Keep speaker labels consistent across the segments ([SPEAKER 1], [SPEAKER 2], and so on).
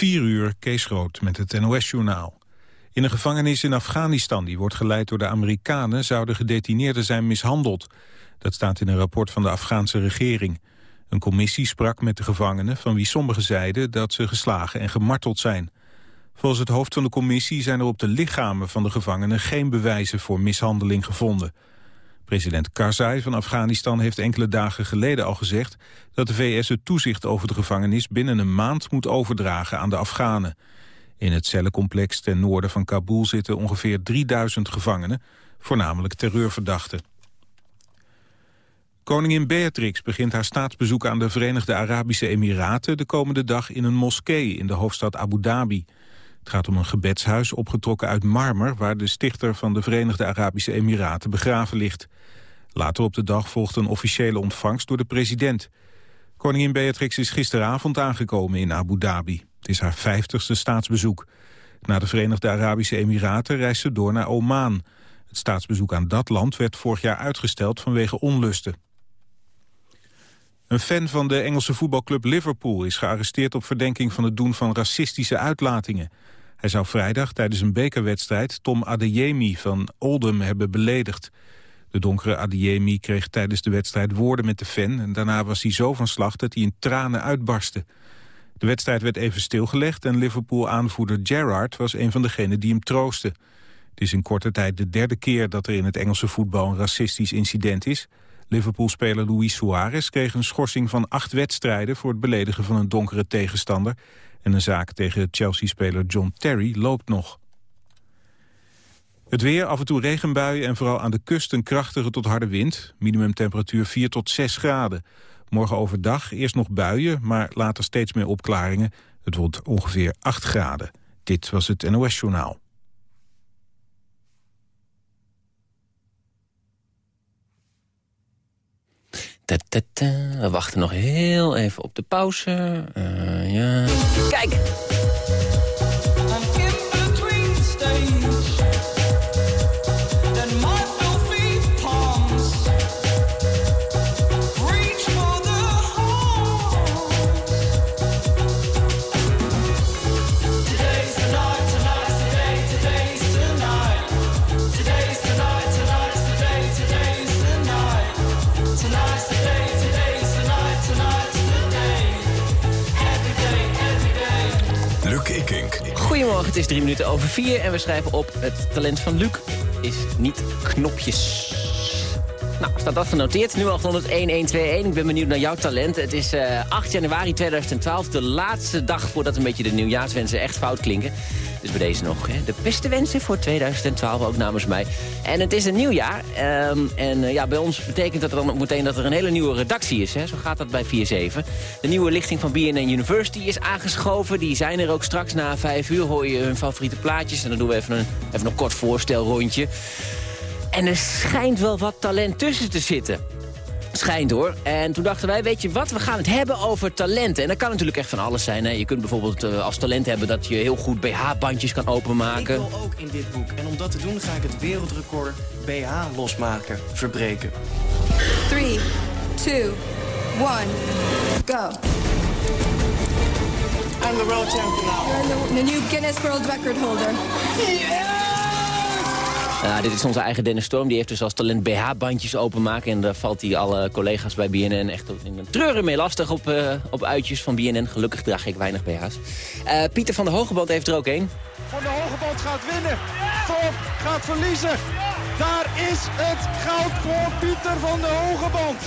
[SPEAKER 1] 4 uur, Kees Rood met het NOS-journaal. In een gevangenis in Afghanistan, die wordt geleid door de Amerikanen... zouden gedetineerden zijn mishandeld. Dat staat in een rapport van de Afghaanse regering. Een commissie sprak met de gevangenen, van wie sommigen zeiden... dat ze geslagen en gemarteld zijn. Volgens het hoofd van de commissie zijn er op de lichamen van de gevangenen... geen bewijzen voor mishandeling gevonden... President Karzai van Afghanistan heeft enkele dagen geleden al gezegd dat de VS het toezicht over de gevangenis binnen een maand moet overdragen aan de Afghanen. In het cellencomplex ten noorden van Kabul zitten ongeveer 3000 gevangenen, voornamelijk terreurverdachten. Koningin Beatrix begint haar staatsbezoek aan de Verenigde Arabische Emiraten de komende dag in een moskee in de hoofdstad Abu Dhabi. Het gaat om een gebedshuis opgetrokken uit marmer... waar de stichter van de Verenigde Arabische Emiraten begraven ligt. Later op de dag volgt een officiële ontvangst door de president. Koningin Beatrix is gisteravond aangekomen in Abu Dhabi. Het is haar vijftigste staatsbezoek. Na de Verenigde Arabische Emiraten reist ze door naar Oman. Het staatsbezoek aan dat land werd vorig jaar uitgesteld vanwege onlusten. Een fan van de Engelse voetbalclub Liverpool is gearresteerd op verdenking van het doen van racistische uitlatingen. Hij zou vrijdag tijdens een bekerwedstrijd Tom Adeyemi van Oldham hebben beledigd. De donkere Adeyemi kreeg tijdens de wedstrijd woorden met de fan... en daarna was hij zo van slag dat hij in tranen uitbarstte. De wedstrijd werd even stilgelegd en Liverpool-aanvoerder Gerrard was een van degenen die hem troostte. Het is in korte tijd de derde keer dat er in het Engelse voetbal een racistisch incident is. Liverpool-speler Luis Suarez kreeg een schorsing van acht wedstrijden... voor het beledigen van een donkere tegenstander. En een zaak tegen Chelsea-speler John Terry loopt nog. Het weer, af en toe regenbuien en vooral aan de kust een krachtige tot harde wind. Minimumtemperatuur 4 tot 6 graden. Morgen overdag eerst nog buien, maar later steeds meer opklaringen. Het wordt ongeveer 8 graden. Dit was het NOS Journaal.
[SPEAKER 2] We wachten nog heel even op de pauze. Uh, ja. Kijk! Is drie minuten over vier en we schrijven op... het talent van Luc is niet knopjes. Nou, staat dat genoteerd. 0800-1121. Ik ben benieuwd naar jouw talent. Het is uh, eh, 8 januari 2012, de laatste dag voordat een beetje de nieuwjaarswensen echt fout klinken. Dus bij deze nog hè, de beste wensen voor 2012, ook namens mij. En het is een nieuw jaar. Ehm, en uh, ja, bij ons betekent dat dan ook meteen dat er een hele nieuwe redactie is. Hè? Zo gaat dat bij 4-7. De nieuwe lichting van BNN University is aangeschoven. Die zijn er ook straks na 5 uur. Hoor je hun favoriete plaatjes. En dan doen we even een, even een kort voorstelrondje. En er schijnt wel wat talent tussen te zitten. Schijnt hoor. En toen dachten wij, weet je wat, we gaan het hebben over talenten. En dat kan natuurlijk echt van alles zijn. Hè. Je kunt bijvoorbeeld uh, als talent hebben dat je heel goed BH-bandjes kan openmaken. Ik
[SPEAKER 3] wil ook in dit boek. En om dat te doen ga ik het wereldrecord BH losmaken, verbreken. 3, 2, 1, go.
[SPEAKER 4] I'm the world champion now.
[SPEAKER 5] You're the, the new Guinness World Record holder.
[SPEAKER 2] Yeah! Dit is onze eigen Dennis Storm. Die heeft dus als talent BH-bandjes openmaken. En daar valt hij alle collega's bij BNN echt in een treuren mee lastig op, uh, op uitjes van BNN. Gelukkig draag ik weinig BH's. Eh, Pieter van de Hogeband heeft er ook een.
[SPEAKER 6] Van de Hogeband gaat winnen. Storm gaat verliezen. Daar is het goud voor Pieter van de Hogeband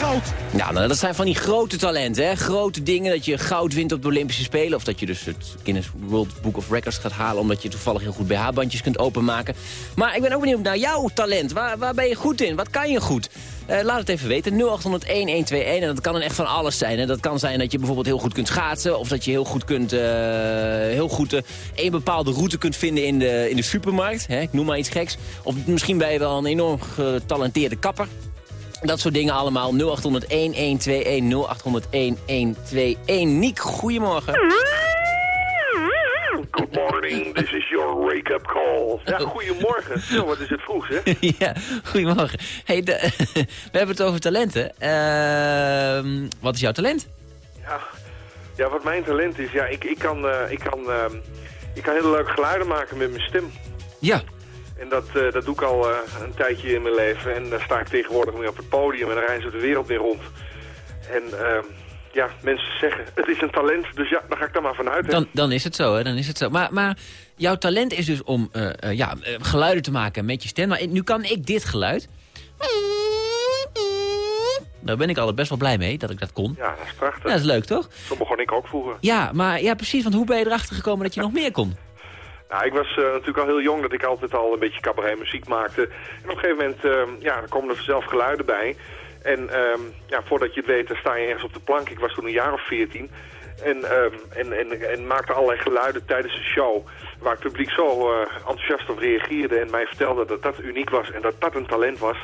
[SPEAKER 6] goud.
[SPEAKER 2] Ja, nou, dat zijn van die grote talenten, hè? Grote dingen, dat je goud wint op de Olympische Spelen... of dat je dus het Guinness World Book of Records gaat halen... omdat je toevallig heel goed BH-bandjes kunt openmaken. Maar ik ben ook benieuwd naar jouw talent. Waar, waar ben je goed in? Wat kan je goed? Uh, laat het even weten. 0800-1121. En dat kan dan echt van alles zijn. Hè? Dat kan zijn dat je bijvoorbeeld heel goed kunt schaatsen. Of dat je heel goed kunt, uh, heel goed uh, een bepaalde route kunt vinden in de, in de supermarkt. Hè? Ik noem maar iets geks. Of misschien ben je wel een enorm getalenteerde kapper. Dat soort dingen allemaal. 0800-1121, 0800-1121. Niek, goedemorgen.
[SPEAKER 7] Good morning, this is your wake-up call. Ja, goedemorgen. Zo, wat is het vroeg, hè?
[SPEAKER 2] ja, goedemorgen. Hey, we hebben het over talenten. Uh, wat is jouw talent?
[SPEAKER 7] Ja, Ja, wat mijn talent is, ja, ik, ik kan, eh, ik kan, ehm, ik kan hele leuke geluiden maken met mijn stem.
[SPEAKER 2] Ja.
[SPEAKER 7] En dat, eh, dat doe ik al eh, een tijdje in mijn leven. En daar sta ik tegenwoordig mee op het podium en dan reizen we de wereld weer rond. En ehm, ja, mensen zeggen, het is een talent, dus ja, dan ga ik daar maar vanuit. hè.
[SPEAKER 2] Dan, dan is het zo, hè? Dan is het zo. Maar, maar jouw talent is dus om eh, ja, geluiden te maken met je stem. Maar nu kan ik dit geluid. Daar ben ik altijd best wel blij mee, dat ik dat kon.
[SPEAKER 7] Ja, dat is prachtig.
[SPEAKER 2] Ja, dat is leuk, toch?
[SPEAKER 7] Zo begon ik ook vroeger.
[SPEAKER 2] Ja, maar ja, precies. Want hoe ben je erachter gekomen dat je nog meer kon?
[SPEAKER 7] Nou, ik was eh, natuurlijk al heel jong dat ik altijd al een beetje cabaretmuziek maakte. En op een gegeven moment, eh, ja, er komen er zelf geluiden bij. En ehm, ja, voordat je het weet, dan sta je ergens op de plank. Ik was toen een jaar of veertien. En, ehm, en, en, en maakte allerlei geluiden tijdens een show waar het publiek zo eh, enthousiast op reageerde en mij vertelde dat dat uniek was en dat dat een talent was.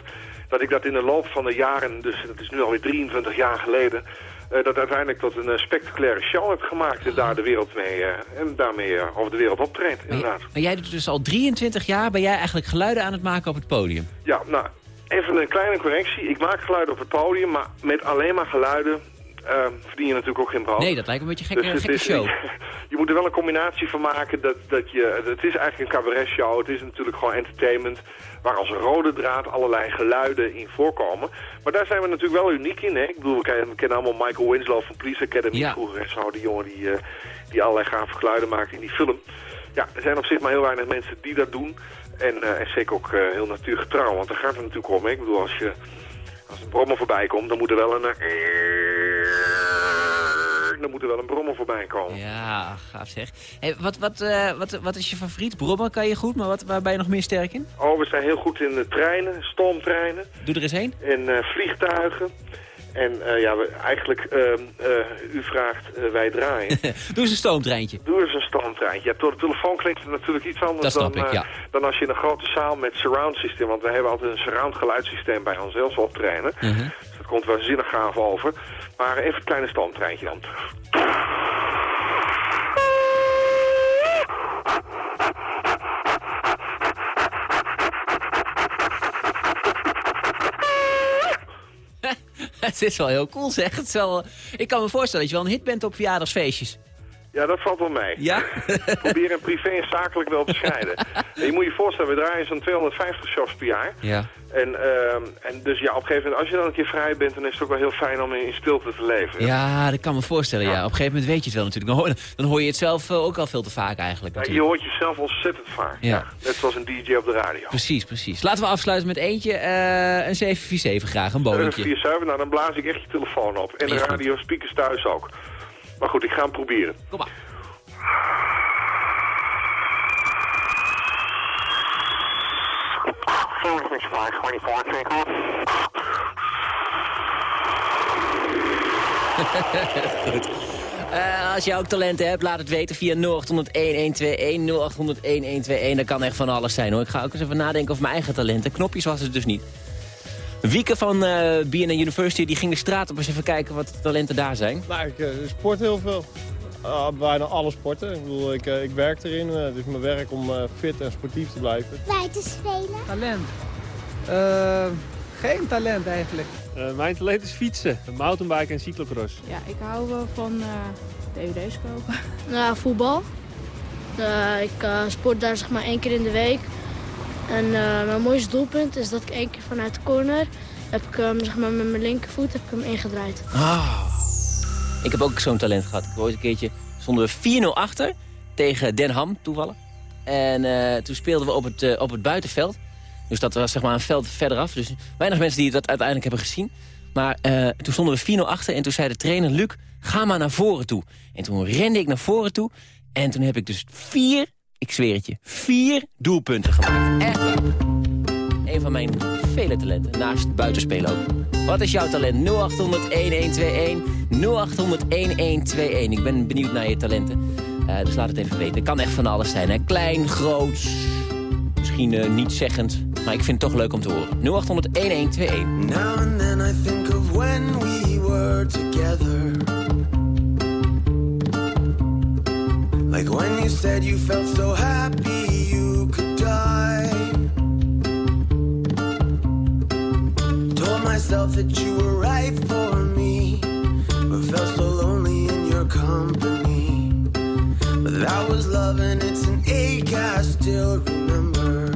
[SPEAKER 7] Dat ik dat in de loop van de jaren, dus dat is nu alweer 23 jaar geleden, dat uiteindelijk tot een eh, spectaculaire show heb gemaakt en daar de wereld mee, eh, en daarmee eh, over de wereld optreedt,
[SPEAKER 2] Maar,
[SPEAKER 7] inderdaad.
[SPEAKER 2] maar jij doet dus al 23 jaar, ben jij eigenlijk geluiden aan het maken op het podium?
[SPEAKER 7] Ja, nou, even een kleine correctie. Ik maak geluiden op het podium, maar met alleen maar geluiden eh, verdien je natuurlijk ook geen brood.
[SPEAKER 2] Nee, dat lijkt een beetje
[SPEAKER 7] Dus het
[SPEAKER 2] gekke
[SPEAKER 7] is-
[SPEAKER 2] show.
[SPEAKER 7] Je moet er wel een combinatie van maken dat, dat je... Het is eigenlijk een cabaretshow. Het is natuurlijk gewoon entertainment... waar als rode draad allerlei geluiden in voorkomen. Maar daar zijn we natuurlijk wel uniek in. Hè? Ik bedoel, we kennen, we kennen allemaal Michael Winslow van Police Academy
[SPEAKER 2] Ja.
[SPEAKER 7] vroeger. En zo, die jongen die, eh, die allerlei gave geluiden maakt in die film. Ja, er zijn op zich maar heel weinig mensen die dat doen. En, eh, en zeker ook eh, heel natuurgetrouw. Want daar gaat het natuurlijk om. Hè? Ik bedoel, als je... Als een brommer voorbij komt, dan moet er wel een... Dan moet er wel een brommer voorbij komen.
[SPEAKER 2] Ja, gaaf zeg. Hey, wat, wat, eh, wat, wat is je favoriet? Brommen kan je goed, maar wat, waar ben je nog meer sterk in?
[SPEAKER 7] Oh, we zijn heel goed in de treinen, stoomtreinen
[SPEAKER 2] Doe er eens één.
[SPEAKER 7] en eh, vliegtuigen. En eh, ja, we, eigenlijk, ehm, eh, u vraagt, eh, wij draaien.
[SPEAKER 2] Doe eens een stoomtreintje.
[SPEAKER 7] Doe eens een stoomtreintje. Ja, door de telefoon klinkt het natuurlijk iets anders dan,
[SPEAKER 2] ik,
[SPEAKER 7] eh,
[SPEAKER 2] ja.
[SPEAKER 7] dan als je in een grote zaal met surround systeem... want we hebben altijd een surround geluidssysteem bij ons zelfs optrainen.
[SPEAKER 2] Mhm.
[SPEAKER 7] Komt wel zinnig gaaf over. Maar even een kleine stoomtreintje dan.
[SPEAKER 2] Het is wel heel cool zeg. Het is wel, ik kan me voorstellen dat je wel een hit bent op verjaardagsfeestjes.
[SPEAKER 7] Ja, dat valt wel mee.
[SPEAKER 2] Ja?
[SPEAKER 7] Probeer in privé en zakelijk wel te scheiden. En je moet je voorstellen, we draaien zo'n 250 shows per jaar.
[SPEAKER 2] Ja.
[SPEAKER 7] En, ehm, en dus ja, op een gegeven moment, als je dan een keer vrij bent, dan is het ook wel heel fijn om in stilte te leven.
[SPEAKER 2] Ja, dat kan me voorstellen. Ja. Op een gegeven moment weet je het wel natuurlijk. Dan hoor, dan hoor je het zelf eh, ook al veel te vaak eigenlijk.
[SPEAKER 7] Ja, je hoort jezelf ontzettend vaak.
[SPEAKER 2] Ja.
[SPEAKER 7] Net zoals een DJ op de radio.
[SPEAKER 2] Precies, precies. Laten we afsluiten met eentje. eh, een 747 graag, een
[SPEAKER 7] Uh,
[SPEAKER 2] bowlingje.
[SPEAKER 7] 4-7, nou dan blaas ik echt je telefoon op. En de radio speakers thuis ook. Maar goed, ik ga hem proberen.
[SPEAKER 2] Kom maar. Goed. Eh, als je ook talenten hebt, laat het weten via 0800-1121, 0800-1121. Dat kan echt van alles zijn hoor. Ik ga ook eens even nadenken over mijn eigen talenten. Knopjes was het dus niet. Wieke van eh BNN University die ging de straat op eens even kijken wat de talenten daar zijn.
[SPEAKER 8] Nou, ik eh, sport heel veel. Ah, bijna alle sporten. Ik bedoel, ik, eh, ik werk erin. het is mijn werk om eh, fit en sportief te blijven.
[SPEAKER 9] Buiten spelen.
[SPEAKER 10] Talent? Eh, geen talent eigenlijk.
[SPEAKER 8] Eh, mijn talent is fietsen, mountainbiken en cyclocross.
[SPEAKER 11] Ja, ik hou wel van eh dvd's kopen.
[SPEAKER 9] Nou, voetbal. Eh, ik eh, sport daar zeg maar één keer in de week. En eh, mijn mooiste doelpunt is dat ik één keer vanuit de corner... heb ik hem zeg maar, met mijn linkervoet heb ik hem ingedraaid.
[SPEAKER 2] Ah. Ik heb ook zo'n talent gehad. Ik ooit een keertje stonden we 4-0 achter tegen Den Ham toevallig. En eh, toen speelden we op het, eh, op het buitenveld. Dus dat was zeg maar een veld verderaf. Dus weinig mensen die dat uiteindelijk hebben gezien. Maar toen stonden we 4-0 achter en toen zei de trainer Luc, ga maar naar voren toe. En toen rende ik naar voren toe en toen heb ik dus vier, ik zweer het je, vier doelpunten gemaakt. Echt waar. Een van mijn vele talenten, naast buitenspelen ook. Wat is jouw talent? 0800-1121, 0800-1121. Ik ben benieuwd naar je talenten. Eh, dus laat het even weten. Het kan echt van alles zijn. Hè? Klein, groot, misschien eh, niet zeggend. Maar ik vind het toch leuk om te horen. 0800-1121.
[SPEAKER 12] Now and then I think of when we were together. Like when you said you felt so happy you could die. Told myself that you were right for me, but felt so lonely in your company.
[SPEAKER 13] But that was love and it's an ache I still remember.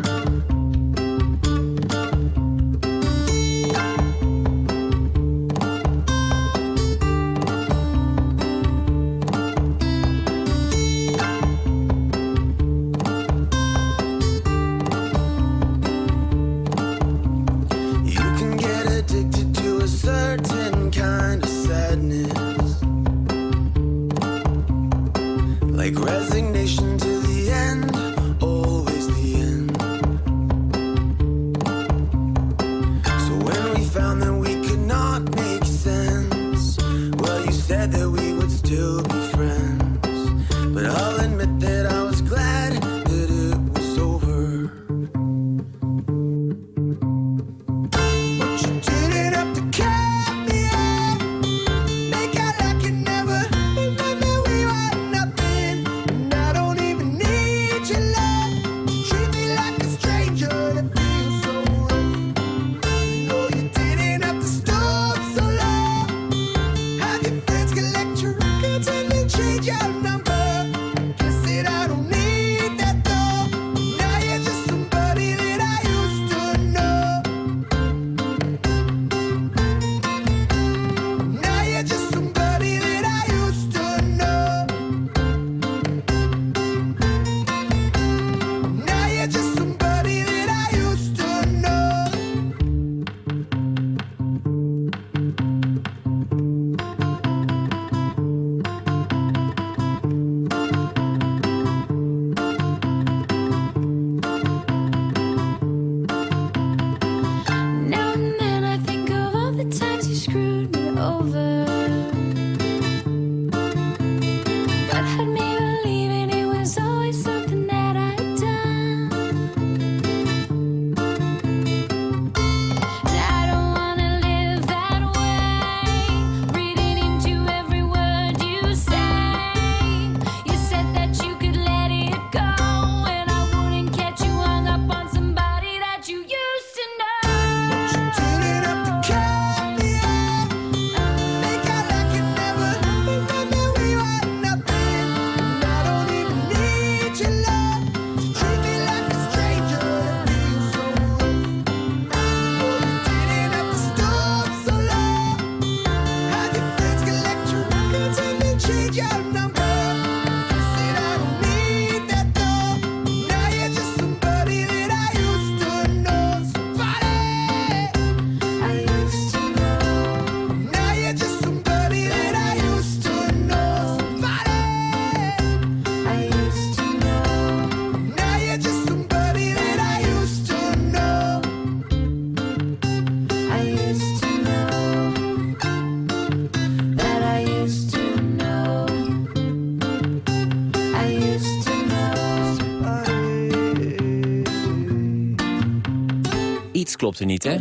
[SPEAKER 2] Klopte niet, hè?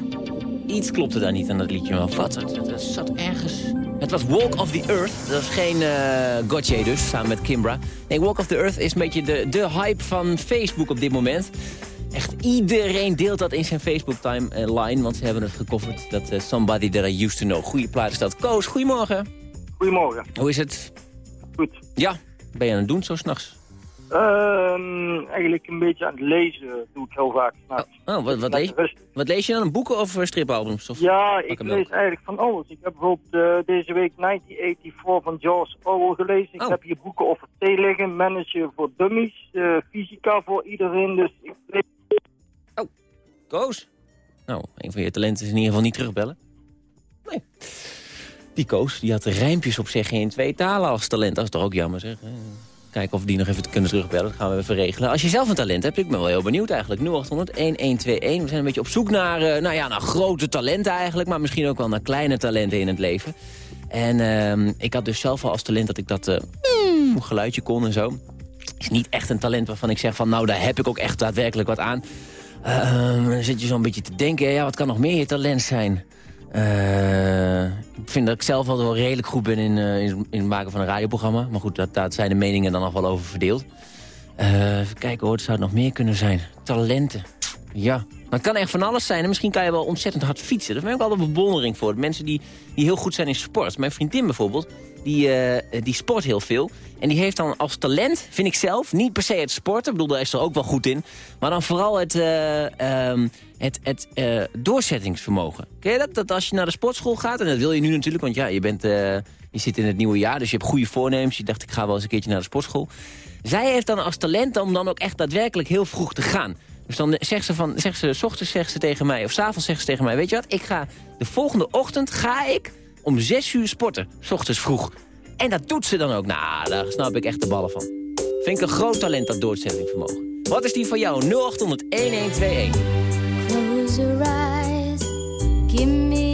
[SPEAKER 2] Iets klopte daar niet aan dat liedje. Maar wat? Het, het zat ergens... Het was Walk of the Earth. Dat is geen uh, Gotye dus, samen met Kimbra. Nee, Walk of the Earth is een beetje de, de hype van Facebook op dit moment. Echt iedereen deelt dat in zijn Facebook-timeline, want ze hebben het gecoverd. Dat uh, Somebody That I Used To Know. Goeie plaat is dat. Koos, goedemorgen.
[SPEAKER 14] Goedemorgen.
[SPEAKER 2] Hoe is het?
[SPEAKER 14] Goed.
[SPEAKER 2] Ja, ben je aan het doen zo s'nachts?
[SPEAKER 14] Ehm eigenlijk een beetje aan het lezen doe ik heel vaak. Nou,
[SPEAKER 2] Oh, wat, wat, lees, wat lees je dan? Boeken of eh, stripalbums? Of
[SPEAKER 14] ja, ik lees eigenlijk van alles. Ik heb bijvoorbeeld eh, deze week 1984 van George Orwell gelezen. Ik
[SPEAKER 2] Oh.
[SPEAKER 14] heb hier boeken over thee liggen, managen voor dummies, eh, fysica voor iedereen. Dus ik lees
[SPEAKER 2] Koos? Nou, een van je talenten is in ieder geval niet terugbellen. Nee. Die Koos, die had rijmpjes op zeggen in twee talen als talent. Dat is toch ook jammer, zeg. Kijken of die nog even kunnen terugbellen. Dat gaan we even regelen. Als je zelf een talent hebt, ik ben wel heel benieuwd eigenlijk. 0800-1121. We zijn een beetje op zoek naar, eh, nou ja, naar grote talenten eigenlijk. Maar misschien ook wel naar kleine talenten in het leven. En ehm, ik had dus zelf al als talent dat ik dat mm, geluidje kon en zo. Is niet echt een talent waarvan ik zeg van... nou, daar heb ik ook echt daadwerkelijk wat aan. Ehm, dan zit je zo'n beetje te denken, ja, wat kan nog meer je talent zijn? Eh, ik vind dat ik zelf wel redelijk goed ben in, eh, in, het maken van een radioprogramma. Maar goed, dat, daar zijn de meningen dan nog wel over verdeeld. Eh, even kijken hoor, het zou nog meer kunnen zijn. Talenten. Ja, het kan echt van alles zijn. En misschien kan je wel ontzettend hard fietsen. Daar ben ik altijd bewondering voor. Mensen die, die heel goed zijn in sport. Mijn vriendin bijvoorbeeld, die, eh, die sport heel veel. En die heeft dan als talent, vind ik zelf, niet per se het sporten. Ik bedoel, daar is er ook wel goed in. Maar dan vooral het, eh, ehm, het, het eh, doorzettingsvermogen. Ken je dat? Dat als je naar de sportschool gaat, en dat wil je nu natuurlijk... want ja, je, bent, eh, je zit in het nieuwe jaar, dus je hebt goede voornemens. Je dacht, ik ga wel eens een keertje naar de sportschool. Zij heeft dan als talent om dan ook echt daadwerkelijk heel vroeg te gaan. Dus dan zegt ze van, zegt ze, s ochtends zegt ze tegen mij, of s'avonds zegt ze tegen mij... weet je wat, ik ga de volgende ochtend ga ik om zes uur sporten, s ochtends vroeg. En dat doet ze dan ook. Nou, daar snap ik echt de ballen van. Vind ik een groot talent, dat doorzettingsvermogen. Wat is die van jou? 0800 1121.
[SPEAKER 15] Close your eyes, give me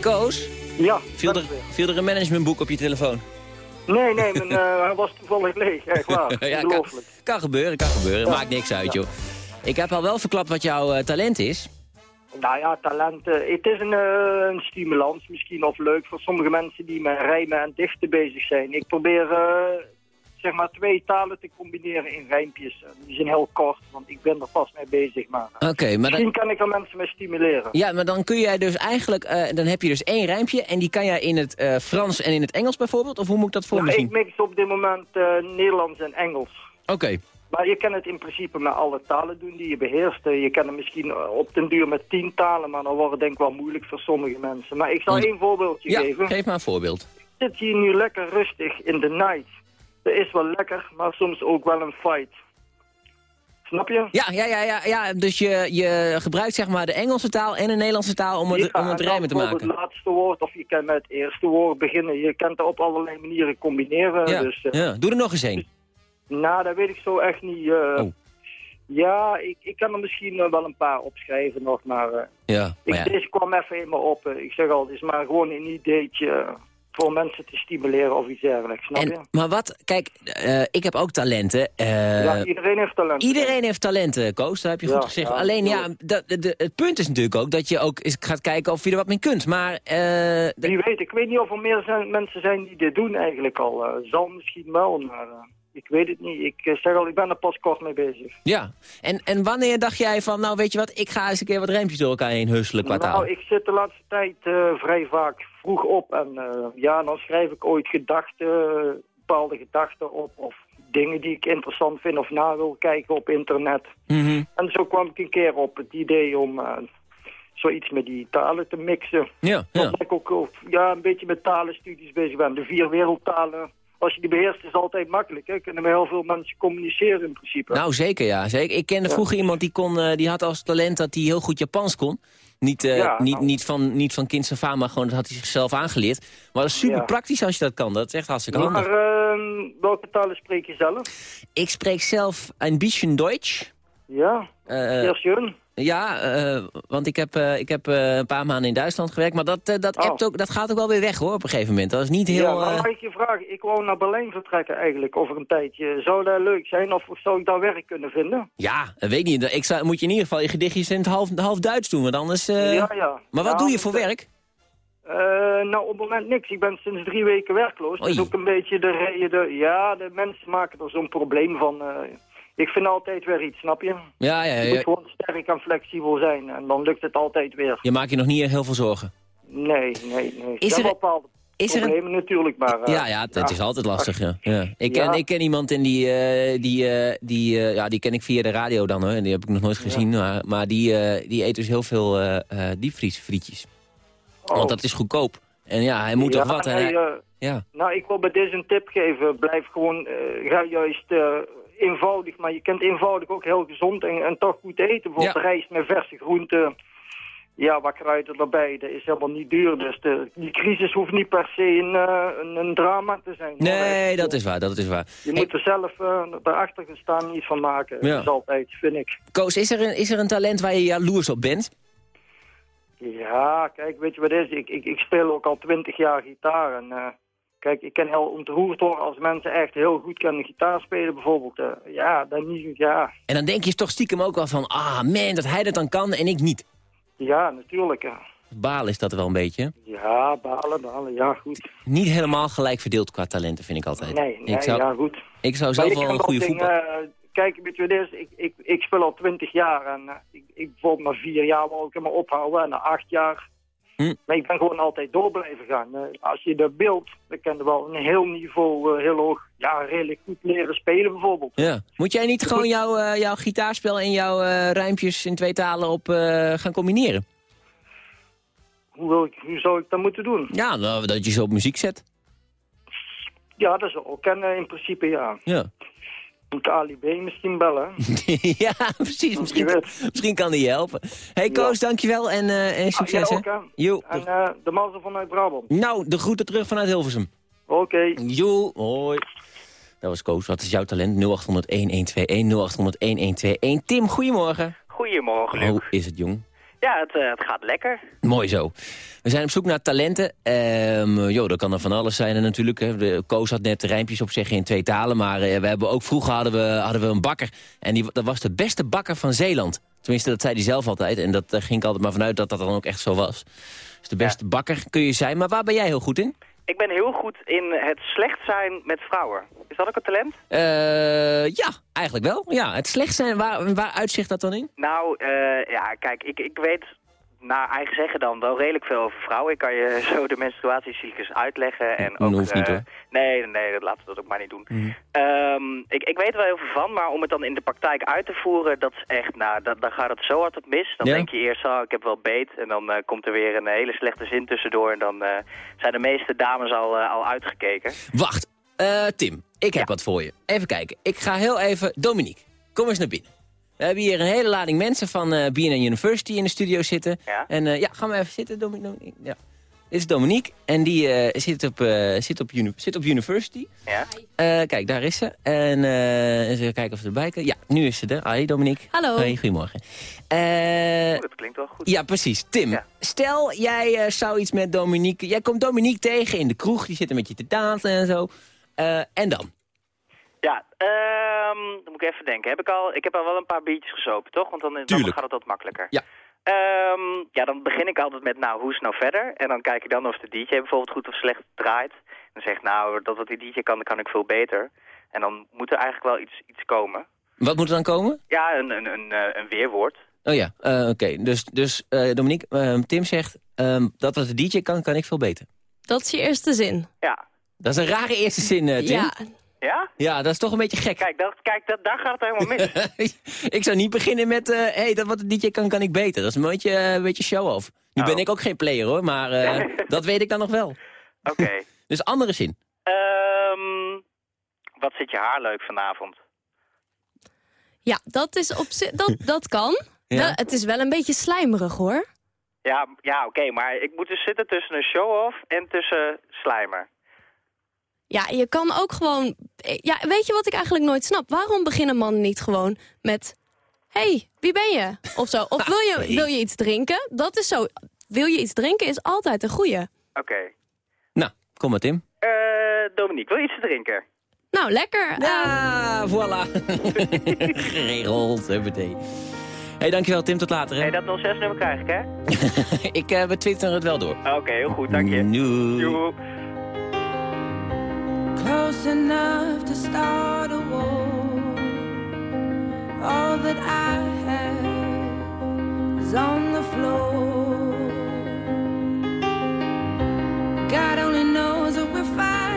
[SPEAKER 2] Koos,
[SPEAKER 14] Ja,
[SPEAKER 2] viel er, viel er een managementboek op je telefoon?
[SPEAKER 14] Nee, nee, mijn, eh, hij was toevallig leeg. Echt waar.
[SPEAKER 2] ja, kan, gebeuren, kan gebeuren. Maakt niks uit, joh. Ik heb al wel verklapt wat jouw eh, talent is.
[SPEAKER 14] Nou ja, talent. eh, het is een, een stimulans misschien of leuk voor sommige mensen die met rijmen en dichten bezig zijn. Ik probeer zeg maar twee talen te combineren in rijmpjes. Eh, Die zijn heel kort, want ik ben er pas mee bezig. Maar eh,
[SPEAKER 2] maar
[SPEAKER 14] misschien
[SPEAKER 2] dan,
[SPEAKER 14] kan ik er mensen mee stimuleren.
[SPEAKER 2] ja, maar dan kun jij dus eigenlijk... eh, dan heb je dus één rijmpje en die kan jij in het Frans en in het Engels bijvoorbeeld? Of hoe moet ik dat voor me
[SPEAKER 14] Nou,
[SPEAKER 2] zien?
[SPEAKER 14] ik mix op dit moment Nederlands en Engels.
[SPEAKER 2] Oké,
[SPEAKER 14] Maar je kan het in principe met alle talen doen die je beheerst. Eh, Je kan het misschien op den duur met tien talen, maar dan wordt het denk ik wel moeilijk voor sommige mensen. Maar ik zal
[SPEAKER 2] Want-
[SPEAKER 14] één voorbeeldje
[SPEAKER 2] ja,
[SPEAKER 14] geven.
[SPEAKER 2] geef maar een voorbeeld.
[SPEAKER 14] zit hier nu lekker rustig in de night. Dat is wel lekker, maar soms ook wel een fight. Snap je?
[SPEAKER 2] Ja, ja, ja, ja, ja. dus je, je gebruikt zeg maar de Engelse taal en de Nederlandse taal om het,
[SPEAKER 14] Ja,
[SPEAKER 2] om het rijmen te maken.
[SPEAKER 14] het laatste woord, of je kan met het eerste woord beginnen. Je kan het op allerlei manieren combineren.
[SPEAKER 2] Ja,
[SPEAKER 14] Dus, eh,
[SPEAKER 2] ja, doe er nog eens een.
[SPEAKER 14] Nou, dat weet ik zo echt niet. eh.
[SPEAKER 2] Oh.
[SPEAKER 14] Ja, ik, ik kan er misschien eh, wel een paar opschrijven nog, maar...
[SPEAKER 2] Ja,
[SPEAKER 14] ik,
[SPEAKER 2] maar ja.
[SPEAKER 14] Deze kwam even in me op. ik zeg al, het is maar gewoon een ideetje voor mensen te stimuleren of iets dergelijks, snap je?
[SPEAKER 2] En, maar wat, kijk, eh, ik heb ook talenten. eh,
[SPEAKER 14] ja, iedereen heeft talent.
[SPEAKER 2] Iedereen heeft talenten, Koos, dat heb je
[SPEAKER 14] Ja,
[SPEAKER 2] goed gezegd.
[SPEAKER 14] ja,
[SPEAKER 2] Alleen ja, dat, de, het punt is natuurlijk ook dat je ook eens gaat kijken of je er wat mee kunt. Maar
[SPEAKER 14] Wie weet, ik weet niet of er meer zijn, mensen zijn die dit doen eigenlijk al. zal misschien wel, maar ik weet het niet. Ik zeg al, ik ben er pas kort mee bezig.
[SPEAKER 2] ja, en, en wanneer dacht jij van, nou weet je wat, ik ga eens een keer wat rijmpjes door elkaar heen husselen qua taal?
[SPEAKER 14] Nou, ik zit de laatste tijd vrij vaak vroeg op. En eh, ja, dan schrijf ik ooit gedachten, bepaalde gedachten op. Of dingen die ik interessant vind of na wil kijken op internet.
[SPEAKER 2] Mhm.
[SPEAKER 14] En zo kwam ik een keer op het idee om eh, zoiets met die talen te mixen.
[SPEAKER 2] Ja, ja.
[SPEAKER 14] Omdat ik ook ja, een beetje met talenstudies bezig ben. De vier wereldtalen, als je die beheerst, is het altijd makkelijk. Hè? Kunnen met heel veel mensen communiceren in principe.
[SPEAKER 2] Nou, zeker ja. Zeker. Ik kende vroeger iemand die, kon, eh, die had als talent dat hij heel goed Japans kon. Niet, eh,
[SPEAKER 14] Ja,
[SPEAKER 2] niet,
[SPEAKER 14] nou.
[SPEAKER 2] niet, van, niet van af aan, maar gewoon dat had hij zichzelf aangeleerd. Maar dat is super
[SPEAKER 14] Ja.
[SPEAKER 2] praktisch als je dat kan. Dat is echt hartstikke handig.
[SPEAKER 14] maar ehm, welke talen spreek je zelf?
[SPEAKER 2] Ik spreek zelf een beetje Duits.
[SPEAKER 14] Ja,
[SPEAKER 2] Eh,
[SPEAKER 14] sehr schön.
[SPEAKER 2] Ja, eh, want ik heb, eh, ik heb eh, een paar maanden in Duitsland gewerkt. Maar dat, dat,
[SPEAKER 14] Oh.
[SPEAKER 2] ook, dat gaat ook wel weer weg hoor, op een gegeven moment. Dat is niet heel...
[SPEAKER 14] ja, maar mag ik je vragen? Ik wou naar Berlijn vertrekken eigenlijk over een tijdje. Zou dat leuk zijn of zou ik daar werk kunnen vinden?
[SPEAKER 2] ja, weet ik niet. Ik zou, moet je in ieder geval je gedichtjes in het half, half Duits doen, want anders...
[SPEAKER 14] ja, ja.
[SPEAKER 2] Maar wat
[SPEAKER 14] Ja,
[SPEAKER 2] doe je voor werk?
[SPEAKER 14] Nou, op het moment niks. Ik ben sinds drie weken werkloos. Dat is
[SPEAKER 2] Oei.
[SPEAKER 14] ook een beetje de reden. Ja, de mensen maken er zo'n probleem van. eh. Ik vind altijd weer iets, snap je?
[SPEAKER 2] Ja, ja,
[SPEAKER 14] Je moet gewoon sterk en flexibel zijn. En dan lukt het altijd weer.
[SPEAKER 2] Je maakt je nog niet heel veel zorgen.
[SPEAKER 14] Nee, nee, nee.
[SPEAKER 2] Is
[SPEAKER 14] er bepaalde
[SPEAKER 2] is er een-
[SPEAKER 14] problemen natuurlijk, maar... eh,
[SPEAKER 2] ja, ja, het, is altijd lastig. Ja. Ja. Ik, ken,
[SPEAKER 14] Ja.
[SPEAKER 2] ik ken iemand en die, eh, die, eh, die, eh, ja, die ken ik via de radio dan hoor. En die heb ik nog nooit gezien. Maar, maar die, eh, die eet dus heel veel eh eh diepvriesfrietjes.
[SPEAKER 14] Oh.
[SPEAKER 2] Want dat is goedkoop. En ja, hij moet
[SPEAKER 14] Ja,
[SPEAKER 2] toch wat.
[SPEAKER 14] nee, eh,
[SPEAKER 2] ja.
[SPEAKER 14] Nou, ik wil bij deze een tip geven. Blijf gewoon, eh, ga juist eh, eenvoudig, maar je kunt eenvoudig ook heel gezond en, en toch goed eten. Bijvoorbeeld
[SPEAKER 2] Ja.
[SPEAKER 14] rijst met verse groenten. Ja, wat kruiden erbij. Dat is helemaal niet duur. Dus de, die crisis hoeft niet per se een, eh, een, een drama te zijn.
[SPEAKER 2] Nee, dat is waar, dat is waar.
[SPEAKER 14] Je moet er zelf uh, daarachter gaan staan niet van maken.
[SPEAKER 2] Ja.
[SPEAKER 14] Dat is altijd, vind ik.
[SPEAKER 2] Koos, is er, een, is er een talent waar je jaloers op bent?
[SPEAKER 14] Ja, kijk, weet je wat is? Ik, ik, ik speel ook al twintig jaar gitaar. En eh, kijk, ik kan heel ontroerd worden als mensen echt heel goed kunnen gitaar spelen bijvoorbeeld. eh, ja, dan niet, ja.
[SPEAKER 2] En dan denk je toch stiekem ook wel van... Ah, man, dat hij dat dan kan en ik niet.
[SPEAKER 14] Ja, natuurlijk. Ja,
[SPEAKER 2] Baal is dat wel een beetje.
[SPEAKER 14] ja balen, balen, ja, goed.
[SPEAKER 2] Niet helemaal gelijk verdeeld qua talenten, vind ik altijd.
[SPEAKER 14] Nee, nee,
[SPEAKER 2] ik zou,
[SPEAKER 14] ja, goed.
[SPEAKER 2] Ik zou zelf
[SPEAKER 14] ik
[SPEAKER 2] wel een goede
[SPEAKER 14] ding,
[SPEAKER 2] voetbal...
[SPEAKER 14] eh, kijk, weet je wat is? Ik, ik, ik speel al twintig jaar en eh, ik, ik bijvoorbeeld na vier jaar wil ik hem ophouden en na acht jaar.
[SPEAKER 2] Hm.
[SPEAKER 14] Maar ik ben gewoon altijd door blijven gaan. Eh, als je dat beeld, kan je wel een heel niveau, eh, heel hoog, ja, redelijk goed leren spelen bijvoorbeeld.
[SPEAKER 2] Ja. Moet jij niet gewoon jouw, eh, jouw gitaarspel en jouw rijmpjes in twee talen op gaan combineren?
[SPEAKER 14] Hoe, wil ik, hoe zou ik dat moeten doen?
[SPEAKER 2] Ja, nou, dat je ze op muziek zet.
[SPEAKER 14] Ja, dat zou ook kennen in principe, ja.
[SPEAKER 2] Ja.
[SPEAKER 14] Moet Ali B misschien bellen.
[SPEAKER 2] ja, precies. Misschien, misschien kan die je helpen. hey, Koos, dankjewel en, eh, en
[SPEAKER 14] Ah,
[SPEAKER 2] succes.
[SPEAKER 14] ook, hè?
[SPEAKER 2] Jo.
[SPEAKER 14] En eh, de mazzel vanuit Brabant.
[SPEAKER 2] Nou, de groeten terug vanuit Hilversum.
[SPEAKER 14] Oké.
[SPEAKER 2] Jo, hoi. Dat was Koos. Wat is jouw talent? 0800-1121, 0800-1121. Tim, goedemorgen.
[SPEAKER 16] Goedemorgen.
[SPEAKER 2] Hoe is het, jong?
[SPEAKER 16] Ja, het, eh, het gaat lekker.
[SPEAKER 2] Mooi zo. We zijn op zoek naar talenten. Ehm joh, dat kan er van alles zijn er natuurlijk. Hè. De Koos had net rijmpjes op zeggen in twee talen. Maar eh, we hebben ook vroeger hadden we, hadden we een bakker. En die, dat was de beste bakker van Zeeland. Tenminste, dat zei hij zelf altijd. En dat, daar ging ik altijd maar vanuit dat dat dan ook echt zo was. Dus de beste bakker kun je zijn. Maar waar ben jij heel goed in?
[SPEAKER 16] Ik ben heel goed in het slecht zijn met vrouwen. Is dat ook een talent?
[SPEAKER 2] Eh, ja, eigenlijk wel. Ja, het slecht zijn, waar, waar uitzicht dat dan in?
[SPEAKER 16] Nou, eh, ja, kijk, ik, ik weet naar eigen zeggen dan wel redelijk veel over vrouwen. Ik kan je zo de menstruatiecyclus uitleggen. En ook,
[SPEAKER 2] hoeft niet,
[SPEAKER 16] eh. Nee, nee, dat laten we dat ook maar niet doen.
[SPEAKER 2] Mhm.
[SPEAKER 16] Ehm, ik, ik weet er wel heel veel van, maar om het dan in de praktijk uit te voeren, dat is echt, nou, dat, dan gaat het zo hard op mis. Dan
[SPEAKER 2] Ja?
[SPEAKER 16] denk je eerst, oh, ik heb wel beet. En dan eh, komt er weer een hele slechte zin tussendoor. En dan eh, zijn de meeste dames al, al uitgekeken.
[SPEAKER 2] Wacht, Tim, ik heb wat voor je. Even kijken, ik ga heel even... Dominique, kom eens naar binnen. We hebben hier een hele lading mensen van eh BNN University in de studio zitten.
[SPEAKER 16] Ja.
[SPEAKER 2] En eh, ja, gaan we even zitten, Dominique. Dominique. Ja. Dit is Dominique en die eh, zit, op, eh, zit, op uni- zit op University.
[SPEAKER 16] Ja?
[SPEAKER 2] Eh, kijk, daar is ze. En eh, eens even kijken of ze erbij kan. Ja, nu is ze er. Hoi, Dominique.
[SPEAKER 17] Hallo.
[SPEAKER 2] Hoi, goedemorgen. Eh,
[SPEAKER 16] dat klinkt wel goed.
[SPEAKER 2] ja, precies. Tim, stel jij eh, zou iets met Dominique... Jij komt Dominique tegen in de kroeg, die zit er met je te dansen en zo. Eh, en dan?
[SPEAKER 16] Ja, ehm, dan moet ik even denken. Heb ik, al, ik heb al wel een paar biertjes gesopen, toch? Want dan, dan gaat het wat makkelijker.
[SPEAKER 2] Ja.
[SPEAKER 16] Ehm, ja, dan begin ik altijd met, nou, hoe is het nou verder? En dan kijk ik dan of de DJ bijvoorbeeld goed of slecht draait. Dan zeg ik, nou, dat wat die DJ kan, kan ik veel beter. En dan moet er eigenlijk wel iets, iets komen.
[SPEAKER 2] Wat moet er dan komen?
[SPEAKER 16] Ja, een, een, een, eh, een weerwoord.
[SPEAKER 2] Oh ja, eh, oké. Dus, dus eh, Dominique, eh, Tim zegt... ehm, dat wat de DJ kan, kan ik veel beter.
[SPEAKER 17] Dat is je eerste zin.
[SPEAKER 16] Ja.
[SPEAKER 2] Dat is een rare eerste zin, Tim.
[SPEAKER 17] Ja.
[SPEAKER 16] Ja?
[SPEAKER 2] Ja, dat is toch een beetje gek.
[SPEAKER 16] Kijk, dat, kijk dat, daar gaat het helemaal mis.
[SPEAKER 2] ik zou niet beginnen met... eh hey, dat wat de DJ kan, kan ik beter. Dat is een beetje, eh, een beetje show-off. Nu
[SPEAKER 16] Oh.
[SPEAKER 2] ben ik ook geen player, hoor. Maar eh, dat weet ik dan nog wel.
[SPEAKER 16] Oké.
[SPEAKER 2] Dus andere zin.
[SPEAKER 16] Ehm, wat zit je haar leuk vanavond?
[SPEAKER 17] Ja, dat, is op dat, dat kan.
[SPEAKER 16] Ja.
[SPEAKER 17] Wel, het is wel een beetje slijmerig, hoor.
[SPEAKER 16] Ja, ja oké, maar ik moet dus zitten tussen een show-off en tussen slijmer.
[SPEAKER 17] Ja, je kan ook gewoon... Ja, weet je wat ik eigenlijk nooit snap? Waarom beginnen mannen niet gewoon met... hey, wie ben je? Of zo. Of wil je, wil je iets drinken? Dat is zo... Wil je iets drinken is altijd een goeie.
[SPEAKER 16] Oké.
[SPEAKER 2] Nou, kom maar, Tim.
[SPEAKER 16] Eh, Dominique, wil je iets te drinken?
[SPEAKER 17] Nou, lekker.
[SPEAKER 2] Ja, voilà. Geregeld, huppatee. hey, dankjewel Tim, tot later. Hè?
[SPEAKER 16] Nee, dat 06 nummer krijg ik, hè?
[SPEAKER 2] ik uh, we twitteren het wel door.
[SPEAKER 16] Oké, heel goed, dank je.
[SPEAKER 2] Doei.
[SPEAKER 12] Close enough to start a war. All that I have is on the floor. God only knows what we're fighting